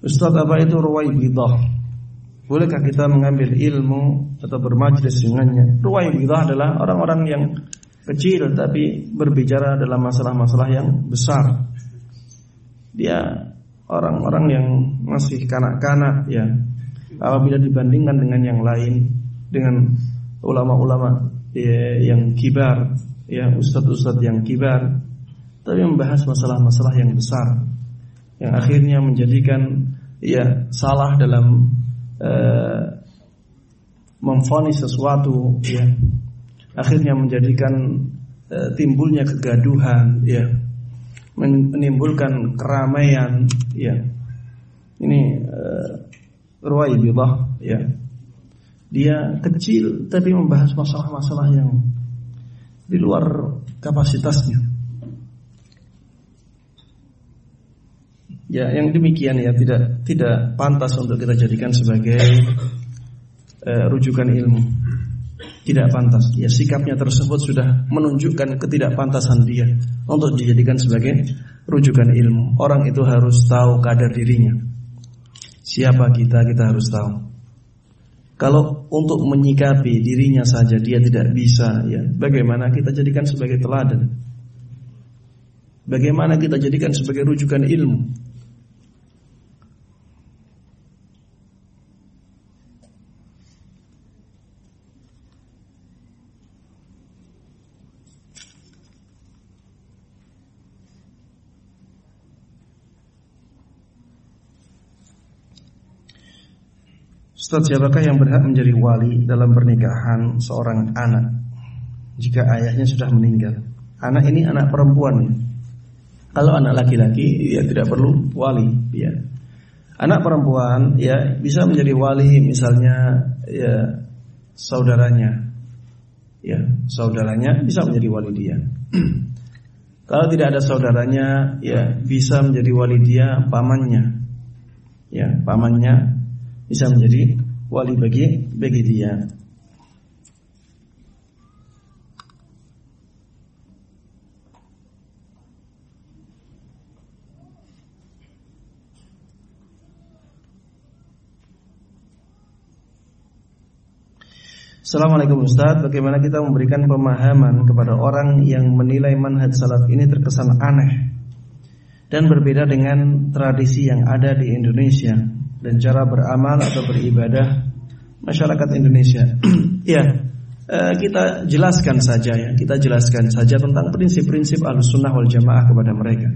Ustaz apa itu ruwaibidah? Bolehkah kita mengambil ilmu atau bermajlis dengannya? Ruwaibidah adalah orang-orang yang kecil tapi berbicara dalam masalah-masalah yang besar. Dia orang-orang yang masih kanak-kanak ya. Apabila dibandingkan dengan yang lain, dengan ulama-ulama ya, yang kibar, ya ustadz-ustadz yang kibar, tapi membahas masalah-masalah yang besar yang akhirnya menjadikan ya salah dalam uh, memfonis sesuatu ya akhirnya menjadikan uh, timbulnya kegaduhan ya menimbulkan keramaian ya ini uh, ruwaibidah ya dia kecil tapi membahas masalah-masalah yang di luar kapasitasnya Ya, yang demikian ya tidak tidak pantas untuk kita jadikan sebagai uh, rujukan ilmu. Tidak pantas. Ya, sikapnya tersebut sudah menunjukkan ketidakpantasan dia untuk dijadikan sebagai rujukan ilmu. Orang itu harus tahu kadar dirinya. Siapa kita, kita harus tahu. Kalau untuk menyikapi dirinya saja dia tidak bisa, ya, bagaimana kita jadikan sebagai teladan? Bagaimana kita jadikan sebagai rujukan ilmu? Ustaz siapakah yang berhak menjadi wali dalam pernikahan seorang anak jika ayahnya sudah meninggal? Anak ini anak perempuan. Kalau anak laki-laki ya tidak perlu wali, ya. Anak perempuan ya bisa menjadi wali misalnya ya saudaranya. Ya, saudaranya bisa menjadi wali dia. Kalau tidak ada saudaranya, ya bisa menjadi wali dia pamannya. Ya, pamannya bisa menjadi wali bagi bagi dia. Assalamualaikum Ustaz, bagaimana kita memberikan pemahaman kepada orang yang menilai manhaj salaf ini terkesan aneh dan berbeda dengan tradisi yang ada di Indonesia dan cara beramal atau beribadah masyarakat Indonesia. ya, eh, kita jelaskan saja ya, kita jelaskan saja tentang prinsip-prinsip Ahlus Sunnah wal Jamaah kepada mereka.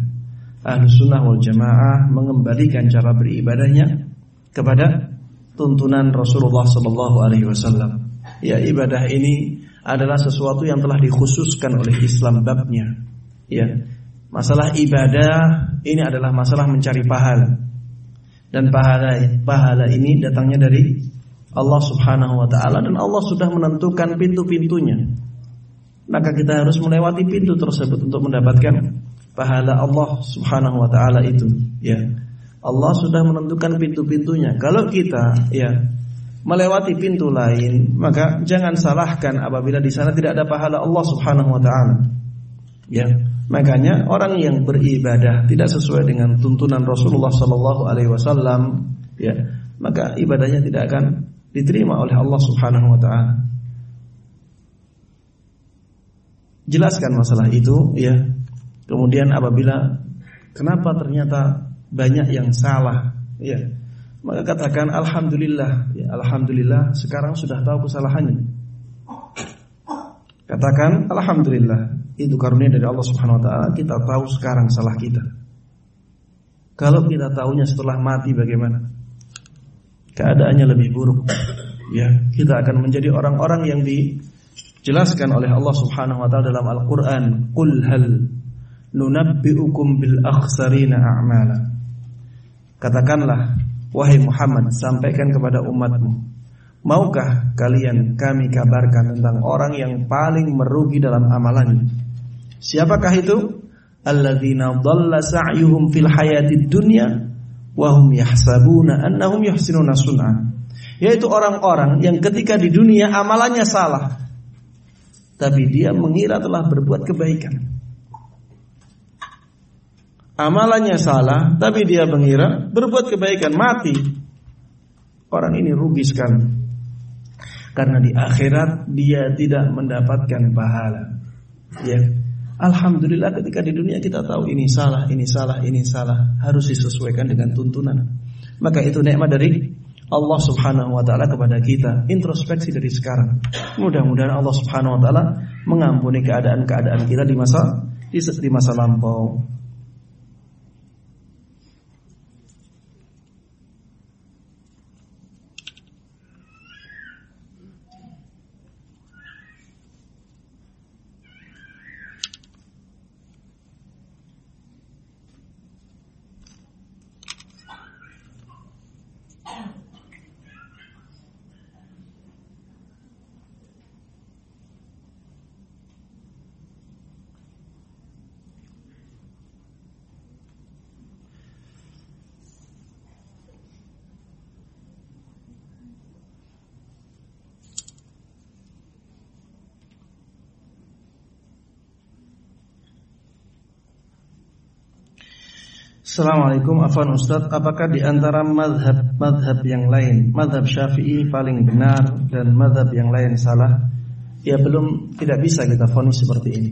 Ahlus Sunnah wal Jamaah mengembalikan cara beribadahnya kepada tuntunan Rasulullah Sallallahu Alaihi Wasallam ya ibadah ini adalah sesuatu yang telah dikhususkan oleh Islam babnya. Ya. Masalah ibadah ini adalah masalah mencari pahala. Dan pahala pahala ini datangnya dari Allah Subhanahu wa taala dan Allah sudah menentukan pintu-pintunya. Maka kita harus melewati pintu tersebut untuk mendapatkan pahala Allah Subhanahu wa taala itu, ya. Allah sudah menentukan pintu-pintunya. Kalau kita ya melewati pintu lain, maka jangan salahkan apabila di sana tidak ada pahala Allah Subhanahu wa taala. Ya, makanya orang yang beribadah tidak sesuai dengan tuntunan Rasulullah sallallahu alaihi wasallam, ya, maka ibadahnya tidak akan diterima oleh Allah Subhanahu wa taala. Jelaskan masalah itu, ya. Kemudian apabila kenapa ternyata banyak yang salah, ya maka katakan alhamdulillah, ya, alhamdulillah sekarang sudah tahu kesalahannya. Katakan alhamdulillah, itu karunia dari Allah Subhanahu wa taala, kita tahu sekarang salah kita. Kalau kita tahunya setelah mati bagaimana? Keadaannya lebih buruk. Ya, kita akan menjadi orang-orang yang dijelaskan oleh Allah Subhanahu wa taala dalam Al-Qur'an, "Qul hal nunabbi'ukum bil akhsarina a'mala." Katakanlah Wahai Muhammad, sampaikan kepada umatmu. Maukah kalian kami kabarkan tentang orang yang paling merugi dalam amalannya? Siapakah itu? Alladzina dhalla sa'yuhum fil hayatid dunya wa hum yahsabuna annahum yuhsinuna sun'a. Yaitu orang-orang yang ketika di dunia amalannya salah tapi dia mengira telah berbuat kebaikan. Amalannya salah, tapi dia mengira berbuat kebaikan mati. Orang ini rugi sekali. Karena di akhirat dia tidak mendapatkan pahala. Ya. Alhamdulillah ketika di dunia kita tahu ini salah, ini salah, ini salah, harus disesuaikan dengan tuntunan. Maka itu nikmat dari Allah Subhanahu wa taala kepada kita. Introspeksi dari sekarang. Mudah-mudahan Allah Subhanahu wa taala mengampuni keadaan-keadaan kita di masa di masa lampau. Assalamualaikum Afan Ustaz. Apakah di antara madhab-madhab yang lain Madhab syafi'i paling benar Dan madhab yang lain salah? Ya belum tidak bisa kita fonis seperti ini.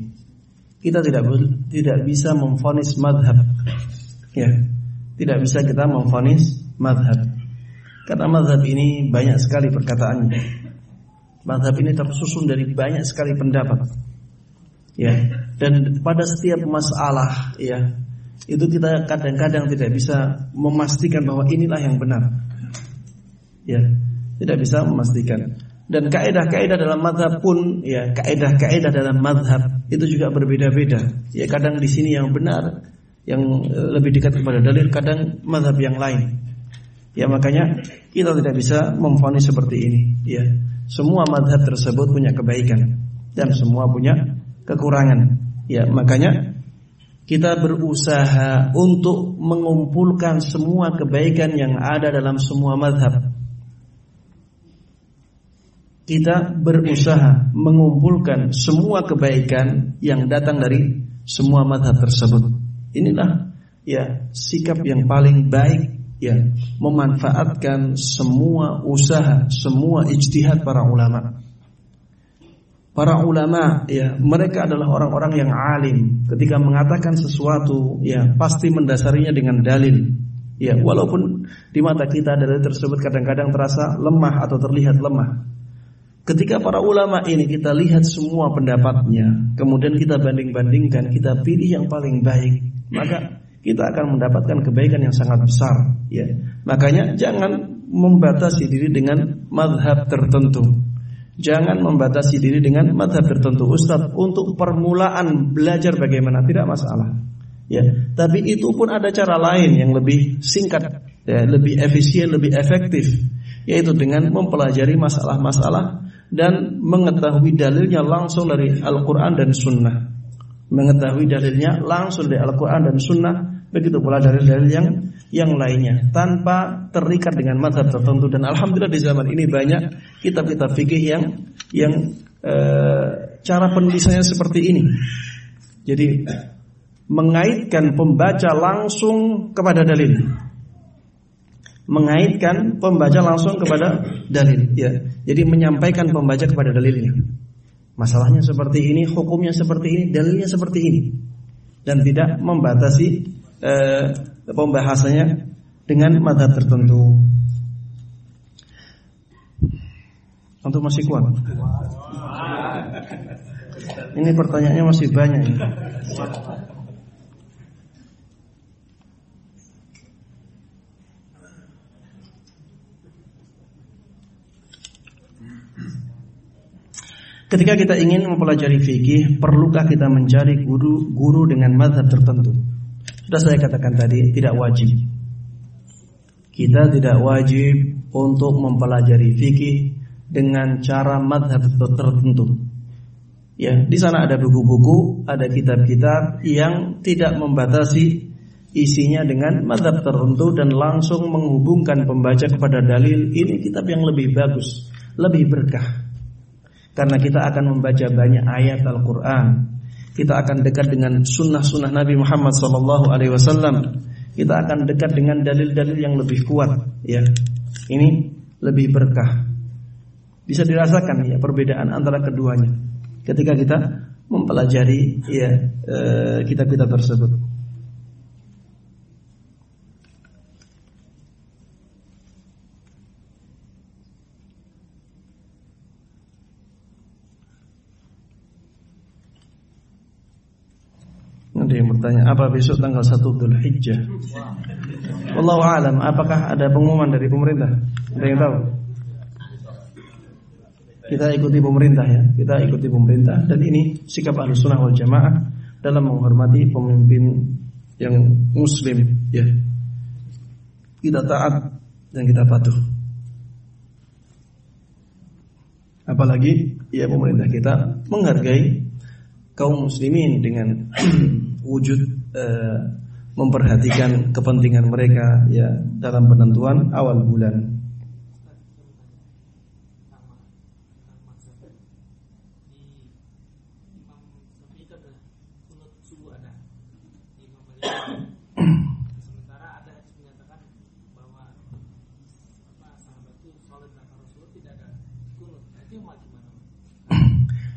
Kita tidak tidak bisa memfonis madhab. Ya Tidak bisa kita memfonis madhab. Karena madhab ini banyak sekali perkataannya. Madhab ini tersusun dari banyak sekali pendapat. Ya Dan pada setiap masalah Ya itu kita kadang-kadang tidak bisa memastikan bahwa inilah yang benar. Ya, tidak bisa memastikan. Dan kaidah-kaidah dalam madhab pun, ya kaidah-kaidah dalam madhab itu juga berbeda-beda. Ya kadang di sini yang benar, yang e, lebih dekat kepada dalil, kadang madhab yang lain. Ya makanya kita tidak bisa memfonis seperti ini. Ya, semua madhab tersebut punya kebaikan dan semua punya kekurangan. Ya makanya kita berusaha untuk mengumpulkan semua kebaikan yang ada dalam semua madhab. Kita berusaha mengumpulkan semua kebaikan yang datang dari semua madhab tersebut. Inilah ya sikap yang paling baik ya memanfaatkan semua usaha, semua ijtihad para ulama. Para ulama ya, mereka adalah orang-orang yang alim. Ketika mengatakan sesuatu ya pasti mendasarinya dengan dalil. Ya, walaupun di mata kita dalil tersebut kadang-kadang terasa lemah atau terlihat lemah. Ketika para ulama ini kita lihat semua pendapatnya, kemudian kita banding-bandingkan, kita pilih yang paling baik, maka kita akan mendapatkan kebaikan yang sangat besar. Ya, makanya jangan membatasi diri dengan madhab tertentu. Jangan membatasi diri dengan madhab tertentu. Ustaz, untuk permulaan belajar bagaimana tidak masalah. Ya, tapi itu pun ada cara lain yang lebih singkat, ya, lebih efisien, lebih efektif, yaitu dengan mempelajari masalah-masalah dan mengetahui dalilnya langsung dari Al-Quran dan Sunnah. Mengetahui dalilnya langsung dari Al-Quran dan Sunnah Begitu pula dalil-dalil yang yang lainnya tanpa terikat dengan mazhab tertentu dan alhamdulillah di zaman ini banyak kitab-kitab fikih yang yang e, cara penulisannya seperti ini. Jadi mengaitkan pembaca langsung kepada dalil. Mengaitkan pembaca langsung kepada dalil, ya. Jadi menyampaikan pembaca kepada dalilnya. Masalahnya seperti ini, hukumnya seperti ini, dalilnya seperti ini. Dan tidak membatasi eh, pembahasannya dengan madhab tertentu. Untuk masih kuat. Ini pertanyaannya masih banyak. Ya. Ketika kita ingin mempelajari fikih, perlukah kita mencari guru guru dengan madhab tertentu? Sudah saya katakan tadi tidak wajib. Kita tidak wajib untuk mempelajari fikih dengan cara madhab tertentu. Ya, di sana ada buku-buku, ada kitab-kitab yang tidak membatasi isinya dengan madhab tertentu dan langsung menghubungkan pembaca kepada dalil. Ini kitab yang lebih bagus, lebih berkah. Karena kita akan membaca banyak ayat Al-Quran kita akan dekat dengan sunnah-sunnah Nabi Muhammad SAW. Alaihi Wasallam. Kita akan dekat dengan dalil-dalil yang lebih kuat. Ya, ini lebih berkah. Bisa dirasakan ya perbedaan antara keduanya ketika kita mempelajari ya eh, kitab-kitab tersebut. Ada yang bertanya, apa besok tanggal 1 Dhul Hijjah? Wallahu alam, apakah ada pengumuman dari pemerintah? Ada yang tahu? Kita ikuti pemerintah ya, kita ikuti pemerintah dan ini sikap ahlu sunnah wal jamaah dalam menghormati pemimpin yang muslim ya. Kita taat dan kita patuh. Apalagi ya pemerintah kita menghargai kaum muslimin dengan wujud uh, memperhatikan kepentingan mereka ya dalam penentuan awal bulan.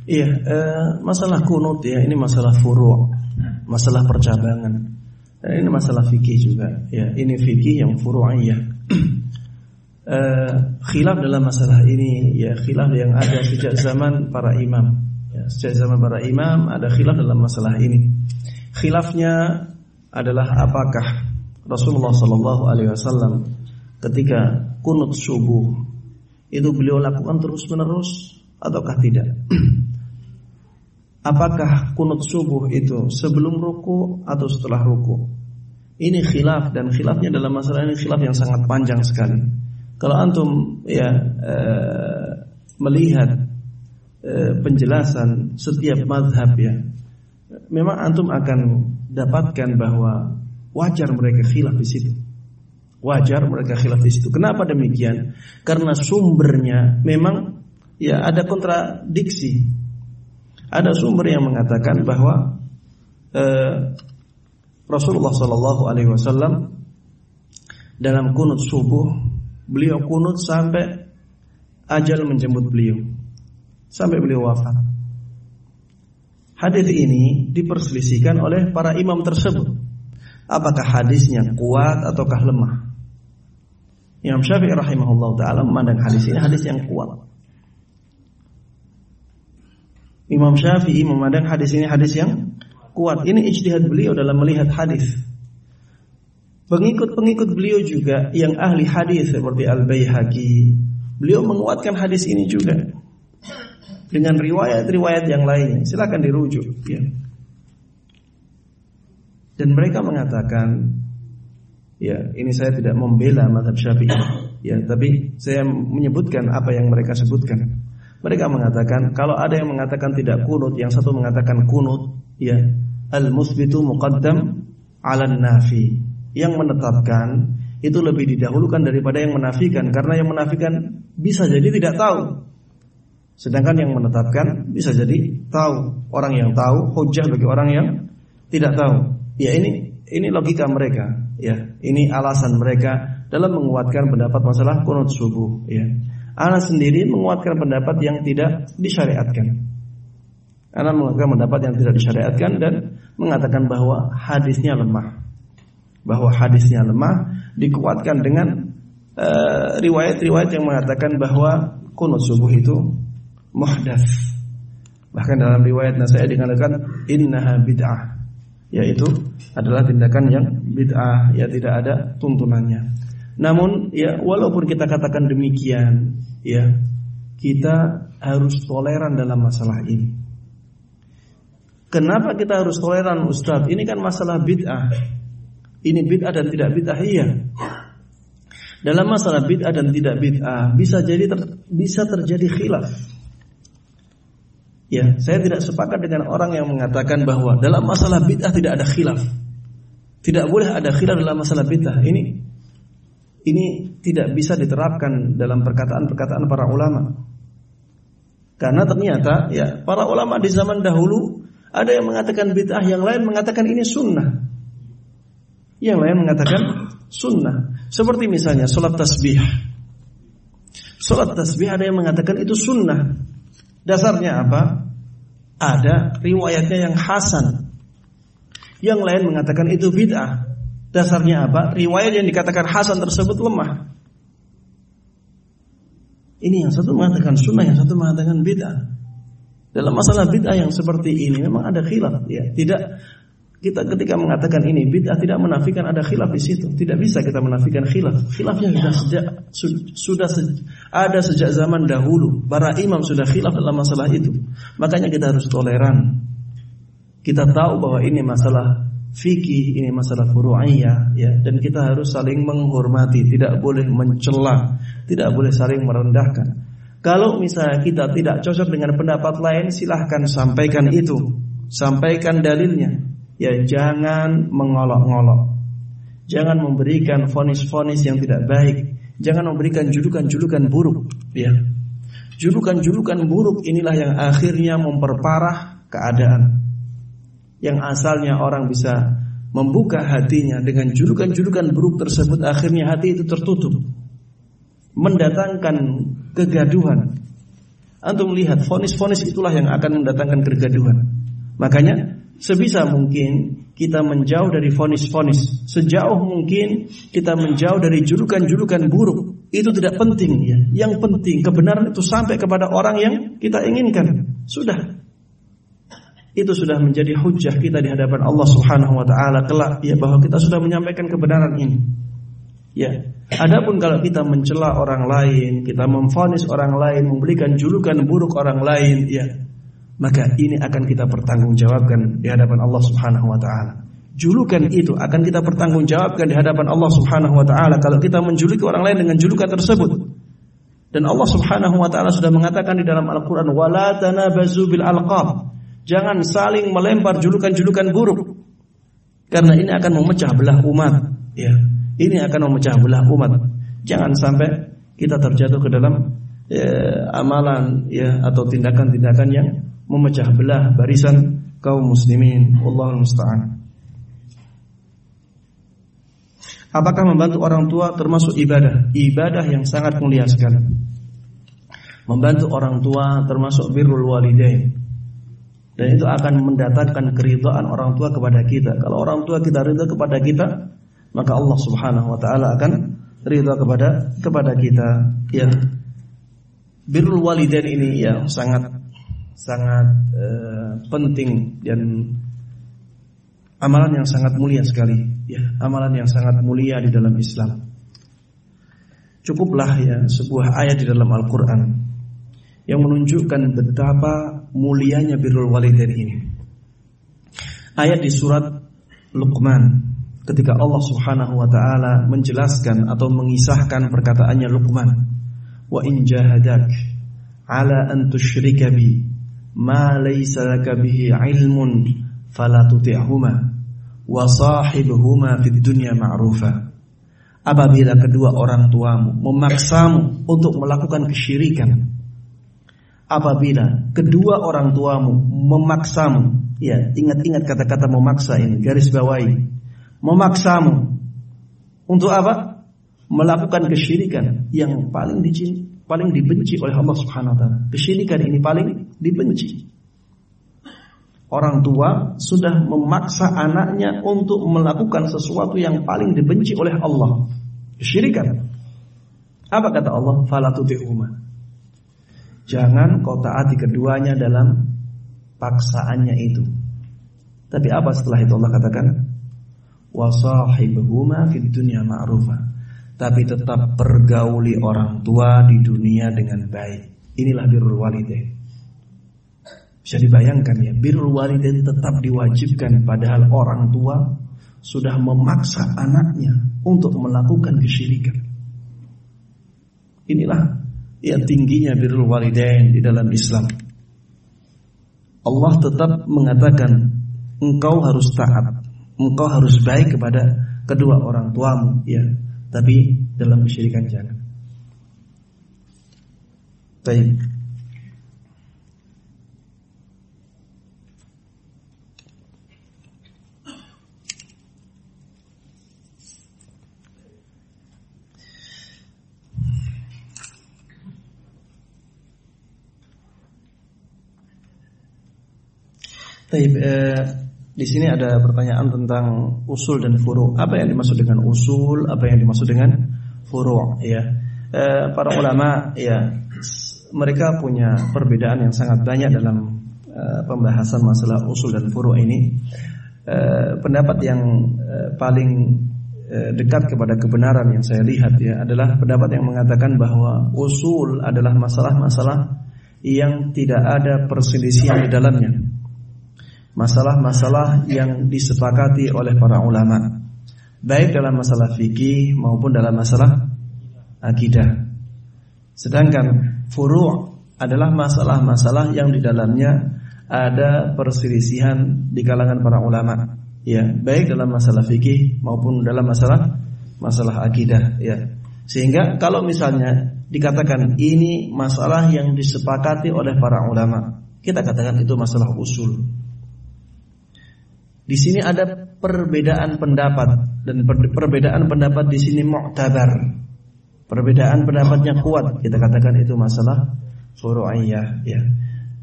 Iya, eh, masalah kunut ya, ini masalah furu' masalah percabangan. Dan ini masalah fikih juga. Ya, ini fikih yang furu'iyah. uh, khilaf dalam masalah ini ya khilaf yang ada sejak zaman para imam. Ya, sejak zaman para imam ada khilaf dalam masalah ini. Khilafnya adalah apakah Rasulullah Shallallahu Alaihi Wasallam ketika kunut subuh itu beliau lakukan terus menerus ataukah tidak? Apakah kunut subuh itu sebelum ruku atau setelah ruku? Ini khilaf dan khilafnya dalam masalah ini khilaf yang sangat panjang sekali. Kalau antum ya e, melihat e, penjelasan setiap madhab ya, memang antum akan dapatkan bahwa wajar mereka khilaf di situ. Wajar mereka khilaf di situ. Kenapa demikian? Karena sumbernya memang ya ada kontradiksi. Ada sumber yang mengatakan bahwa eh, Rasulullah Shallallahu Alaihi Wasallam dalam kunut subuh beliau kunut sampai ajal menjemput beliau sampai beliau wafat. Hadis ini diperselisihkan oleh para imam tersebut. Apakah hadisnya kuat ataukah lemah? Imam Syafi'i rahimahullah taala memandang hadis ini hadis yang kuat. Imam Syafi'i memandang hadis ini hadis yang kuat. Ini ijtihad beliau dalam melihat hadis. Pengikut-pengikut beliau juga yang ahli hadis seperti Al-Baihaqi, beliau menguatkan hadis ini juga dengan riwayat-riwayat yang lain. Silakan dirujuk, ya. Dan mereka mengatakan, ya ini saya tidak membela madhab syafi'i, ya, tapi saya menyebutkan apa yang mereka sebutkan. Mereka mengatakan kalau ada yang mengatakan tidak kunut, yang satu mengatakan kunut, ya al-musbitu muqaddam 'ala nafi. Yang menetapkan itu lebih didahulukan daripada yang menafikan karena yang menafikan bisa jadi tidak tahu. Sedangkan yang menetapkan bisa jadi tahu. Orang yang tahu hujah bagi orang yang tidak tahu. Ya ini ini logika mereka, ya. Ini alasan mereka dalam menguatkan pendapat masalah kunut subuh, ya. Anas sendiri menguatkan pendapat yang tidak disyariatkan. Anak menguatkan pendapat yang tidak disyariatkan dan mengatakan bahwa hadisnya lemah. Bahwa hadisnya lemah dikuatkan dengan eh, riwayat-riwayat uh, yang mengatakan bahwa kunut subuh itu muhdats. Bahkan dalam riwayat Nasai dikatakan innaha bid'ah. Yaitu adalah tindakan yang bid'ah, ya tidak ada tuntunannya. Namun ya walaupun kita katakan demikian, ya kita harus toleran dalam masalah ini. Kenapa kita harus toleran Ustaz? Ini kan masalah bid'ah. Ini bid'ah dan tidak bid'ah iya. Dalam masalah bid'ah dan tidak bid'ah bisa jadi ter, bisa terjadi khilaf. Ya, saya tidak sepakat dengan orang yang mengatakan bahwa dalam masalah bid'ah tidak ada khilaf. Tidak boleh ada khilaf dalam masalah bid'ah. Ini ini tidak bisa diterapkan dalam perkataan-perkataan para ulama. Karena ternyata ya para ulama di zaman dahulu ada yang mengatakan bid'ah, yang lain mengatakan ini sunnah. Yang lain mengatakan sunnah. Seperti misalnya sholat tasbih. Sholat tasbih ada yang mengatakan itu sunnah. Dasarnya apa? Ada riwayatnya yang hasan. Yang lain mengatakan itu bid'ah. Dasarnya apa? Riwayat yang dikatakan hasan tersebut lemah. Ini yang satu mengatakan sunnah, yang satu mengatakan bid'ah. Dalam masalah bid'ah yang seperti ini memang ada khilaf ya. Tidak kita ketika mengatakan ini bid'ah tidak menafikan ada khilaf di situ. Tidak bisa kita menafikan khilaf. Khilafnya sudah sejak sudah se, ada sejak zaman dahulu. Para imam sudah khilaf dalam masalah itu. Makanya kita harus toleran. Kita tahu bahwa ini masalah fikih, ini masalah furu'iyah ya dan kita harus saling menghormati, tidak boleh mencela, tidak boleh saling merendahkan. Kalau misalnya kita tidak cocok dengan pendapat lain, silahkan sampaikan itu, sampaikan dalilnya. Ya jangan mengolok-ngolok, jangan memberikan fonis-fonis yang tidak baik, jangan memberikan julukan-julukan buruk. Ya, julukan-julukan buruk inilah yang akhirnya memperparah keadaan. Yang asalnya orang bisa membuka hatinya dengan julukan-julukan buruk tersebut, akhirnya hati itu tertutup mendatangkan kegaduhan. Antum melihat fonis-fonis itulah yang akan mendatangkan kegaduhan. Makanya sebisa mungkin kita menjauh dari fonis-fonis. Sejauh mungkin kita menjauh dari julukan-julukan buruk. Itu tidak penting ya. Yang penting kebenaran itu sampai kepada orang yang kita inginkan. Sudah. Itu sudah menjadi hujah kita di hadapan Allah Subhanahu wa taala kelak ya bahwa kita sudah menyampaikan kebenaran ini. Ya. Adapun kalau kita mencela orang lain, kita memfonis orang lain, memberikan julukan buruk orang lain, ya, maka ini akan kita pertanggungjawabkan di hadapan Allah Subhanahu wa taala. julukan itu akan kita pertanggungjawabkan di hadapan Allah Subhanahu wa taala kalau kita menjuluki orang lain dengan julukan tersebut. Dan Allah Subhanahu wa taala sudah mengatakan di dalam Al-Qur'an wala tanabazu bil alqab. Jangan saling melempar julukan-julukan buruk. Karena ini akan memecah belah umat, ya. Ini akan memecah belah umat. Jangan sampai kita terjatuh ke dalam ya, amalan ya atau tindakan-tindakan yang memecah belah barisan kaum muslimin. Wallahu musta'an. Apakah membantu orang tua termasuk ibadah? Ibadah yang sangat mulia sekali. Membantu orang tua termasuk birrul walidain. Dan itu akan mendatangkan keridhaan orang tua kepada kita. Kalau orang tua kita ridha kepada kita, maka Allah Subhanahu wa taala akan ridha kepada kepada kita. Ya. Birrul walidain ini ya sangat sangat uh, penting dan amalan yang sangat mulia sekali ya amalan yang sangat mulia di dalam Islam. Cukuplah ya sebuah ayat di dalam Al-Qur'an yang menunjukkan betapa mulianya birrul walidain ini. Ayat di surat Luqman ketika Allah Subhanahu wa taala menjelaskan atau mengisahkan perkataannya Luqman, "Wa in jahadak ala an tusyrika bi ma laysa laka bihi ilmun fala tuti'huma." wa sahibuhuma fid dunya ma'rufa. Apabila kedua orang tuamu memaksamu untuk melakukan kesyirikan, apabila kedua orang tuamu memaksamu, ya ingat-ingat kata-kata memaksa ini, garis bawahi, memaksamu untuk apa? Melakukan kesyirikan yang paling dicintai, paling dibenci oleh Allah Subhanahu wa taala. Kesyirikan ini paling dibenci. Orang tua sudah memaksa anaknya untuk melakukan sesuatu yang paling dibenci oleh Allah. Kesyirikan. Apa kata Allah? Fala Jangan kau taati keduanya dalam paksaannya itu. Tapi apa setelah itu Allah katakan? Wasahibuhuma fid dunya ma'rufa. Tapi tetap pergauli orang tua di dunia dengan baik. Inilah birrul walidain. Bisa dibayangkan ya, birrul walidain tetap diwajibkan padahal orang tua sudah memaksa anaknya untuk melakukan kesyirikan. Inilah yang tingginya birrul walidain di dalam Islam. Allah tetap mengatakan engkau harus taat, engkau harus baik kepada kedua orang tuamu ya, tapi dalam kesyirikan jangan. Baik. Taib, eh, di sini ada pertanyaan tentang usul dan furu. Apa yang dimaksud dengan usul? Apa yang dimaksud dengan furu? Ya, eh, para ulama ya mereka punya perbedaan yang sangat banyak dalam eh, pembahasan masalah usul dan furu ini. Eh, pendapat yang eh, paling eh, dekat kepada kebenaran yang saya lihat ya adalah pendapat yang mengatakan bahwa usul adalah masalah-masalah yang tidak ada perselisihan di dalamnya masalah-masalah yang disepakati oleh para ulama baik dalam masalah fikih maupun dalam masalah akidah. Sedangkan furu' adalah masalah-masalah yang di dalamnya ada perselisihan di kalangan para ulama, ya, baik dalam masalah fikih maupun dalam masalah masalah akidah, ya. Sehingga kalau misalnya dikatakan ini masalah yang disepakati oleh para ulama, kita katakan itu masalah usul. Di sini ada perbedaan pendapat dan perbedaan pendapat di sini mu'tabar. Perbedaan pendapatnya kuat. Kita katakan itu masalah furu'iyah ya.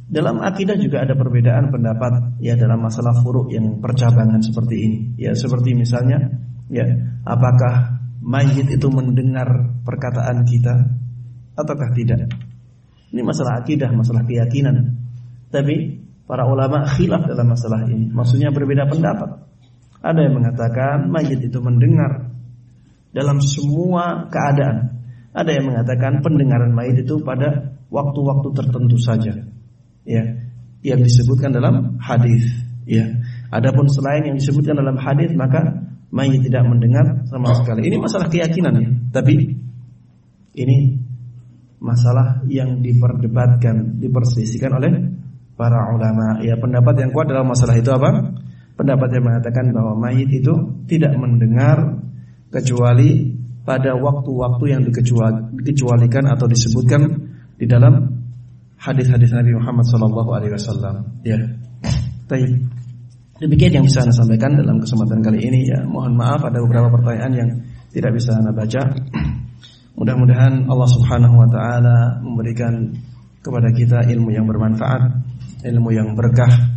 Dalam akidah juga ada perbedaan pendapat ya dalam masalah furu' yang percabangan seperti ini. Ya seperti misalnya ya apakah mayit itu mendengar perkataan kita ataukah tidak? Ini masalah akidah, masalah keyakinan. Tapi Para ulama khilaf dalam masalah ini. Maksudnya berbeda pendapat. Ada yang mengatakan mayit itu mendengar dalam semua keadaan. Ada yang mengatakan pendengaran mayit itu pada waktu-waktu tertentu saja. Ya, yang disebutkan dalam hadis. Ya, Adapun selain yang disebutkan dalam hadis maka mayit tidak mendengar sama sekali. Ini masalah keyakinan ya. Tapi ini masalah yang diperdebatkan, diperselisihkan oleh para ulama. Ya pendapat yang kuat dalam masalah itu apa? Pendapat yang mengatakan bahwa mayit itu tidak mendengar kecuali pada waktu-waktu yang dikecualikan atau disebutkan di dalam hadis-hadis Nabi Muhammad SAW. Ya, baik. Demikian yang bisa Anda sampaikan dalam kesempatan kali ini ya. Mohon maaf ada beberapa pertanyaan yang tidak bisa Anda baca. Mudah-mudahan Allah Subhanahu wa taala memberikan kepada kita ilmu yang bermanfaat, ilmu yang berkah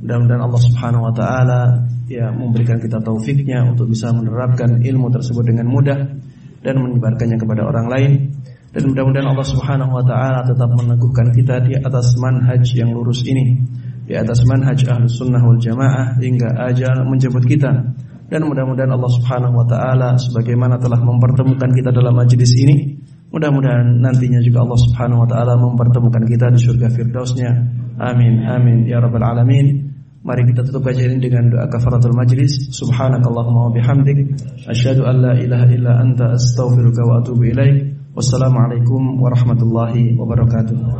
Mudah-mudahan Allah Subhanahu wa taala ya memberikan kita taufiknya untuk bisa menerapkan ilmu tersebut dengan mudah dan menyebarkannya kepada orang lain. Dan mudah-mudahan Allah Subhanahu wa taala tetap meneguhkan kita di atas manhaj yang lurus ini, di atas manhaj Ahlus Sunnah wal Jamaah hingga ajal menjemput kita. Dan mudah-mudahan Allah Subhanahu wa taala sebagaimana telah mempertemukan kita dalam majlis ini, mudah-mudahan nantinya juga Allah Subhanahu wa taala mempertemukan kita di surga firdausnya. Amin amin ya rabbal alamin. Mari kita tutup kajian ini dengan doa kafaratul majlis. Subhanakallahumma wa bihamdik asyhadu an la ilaha illa anta astaghfiruka wa atubu. Wassalamualaikum warahmatullahi wabarakatuh.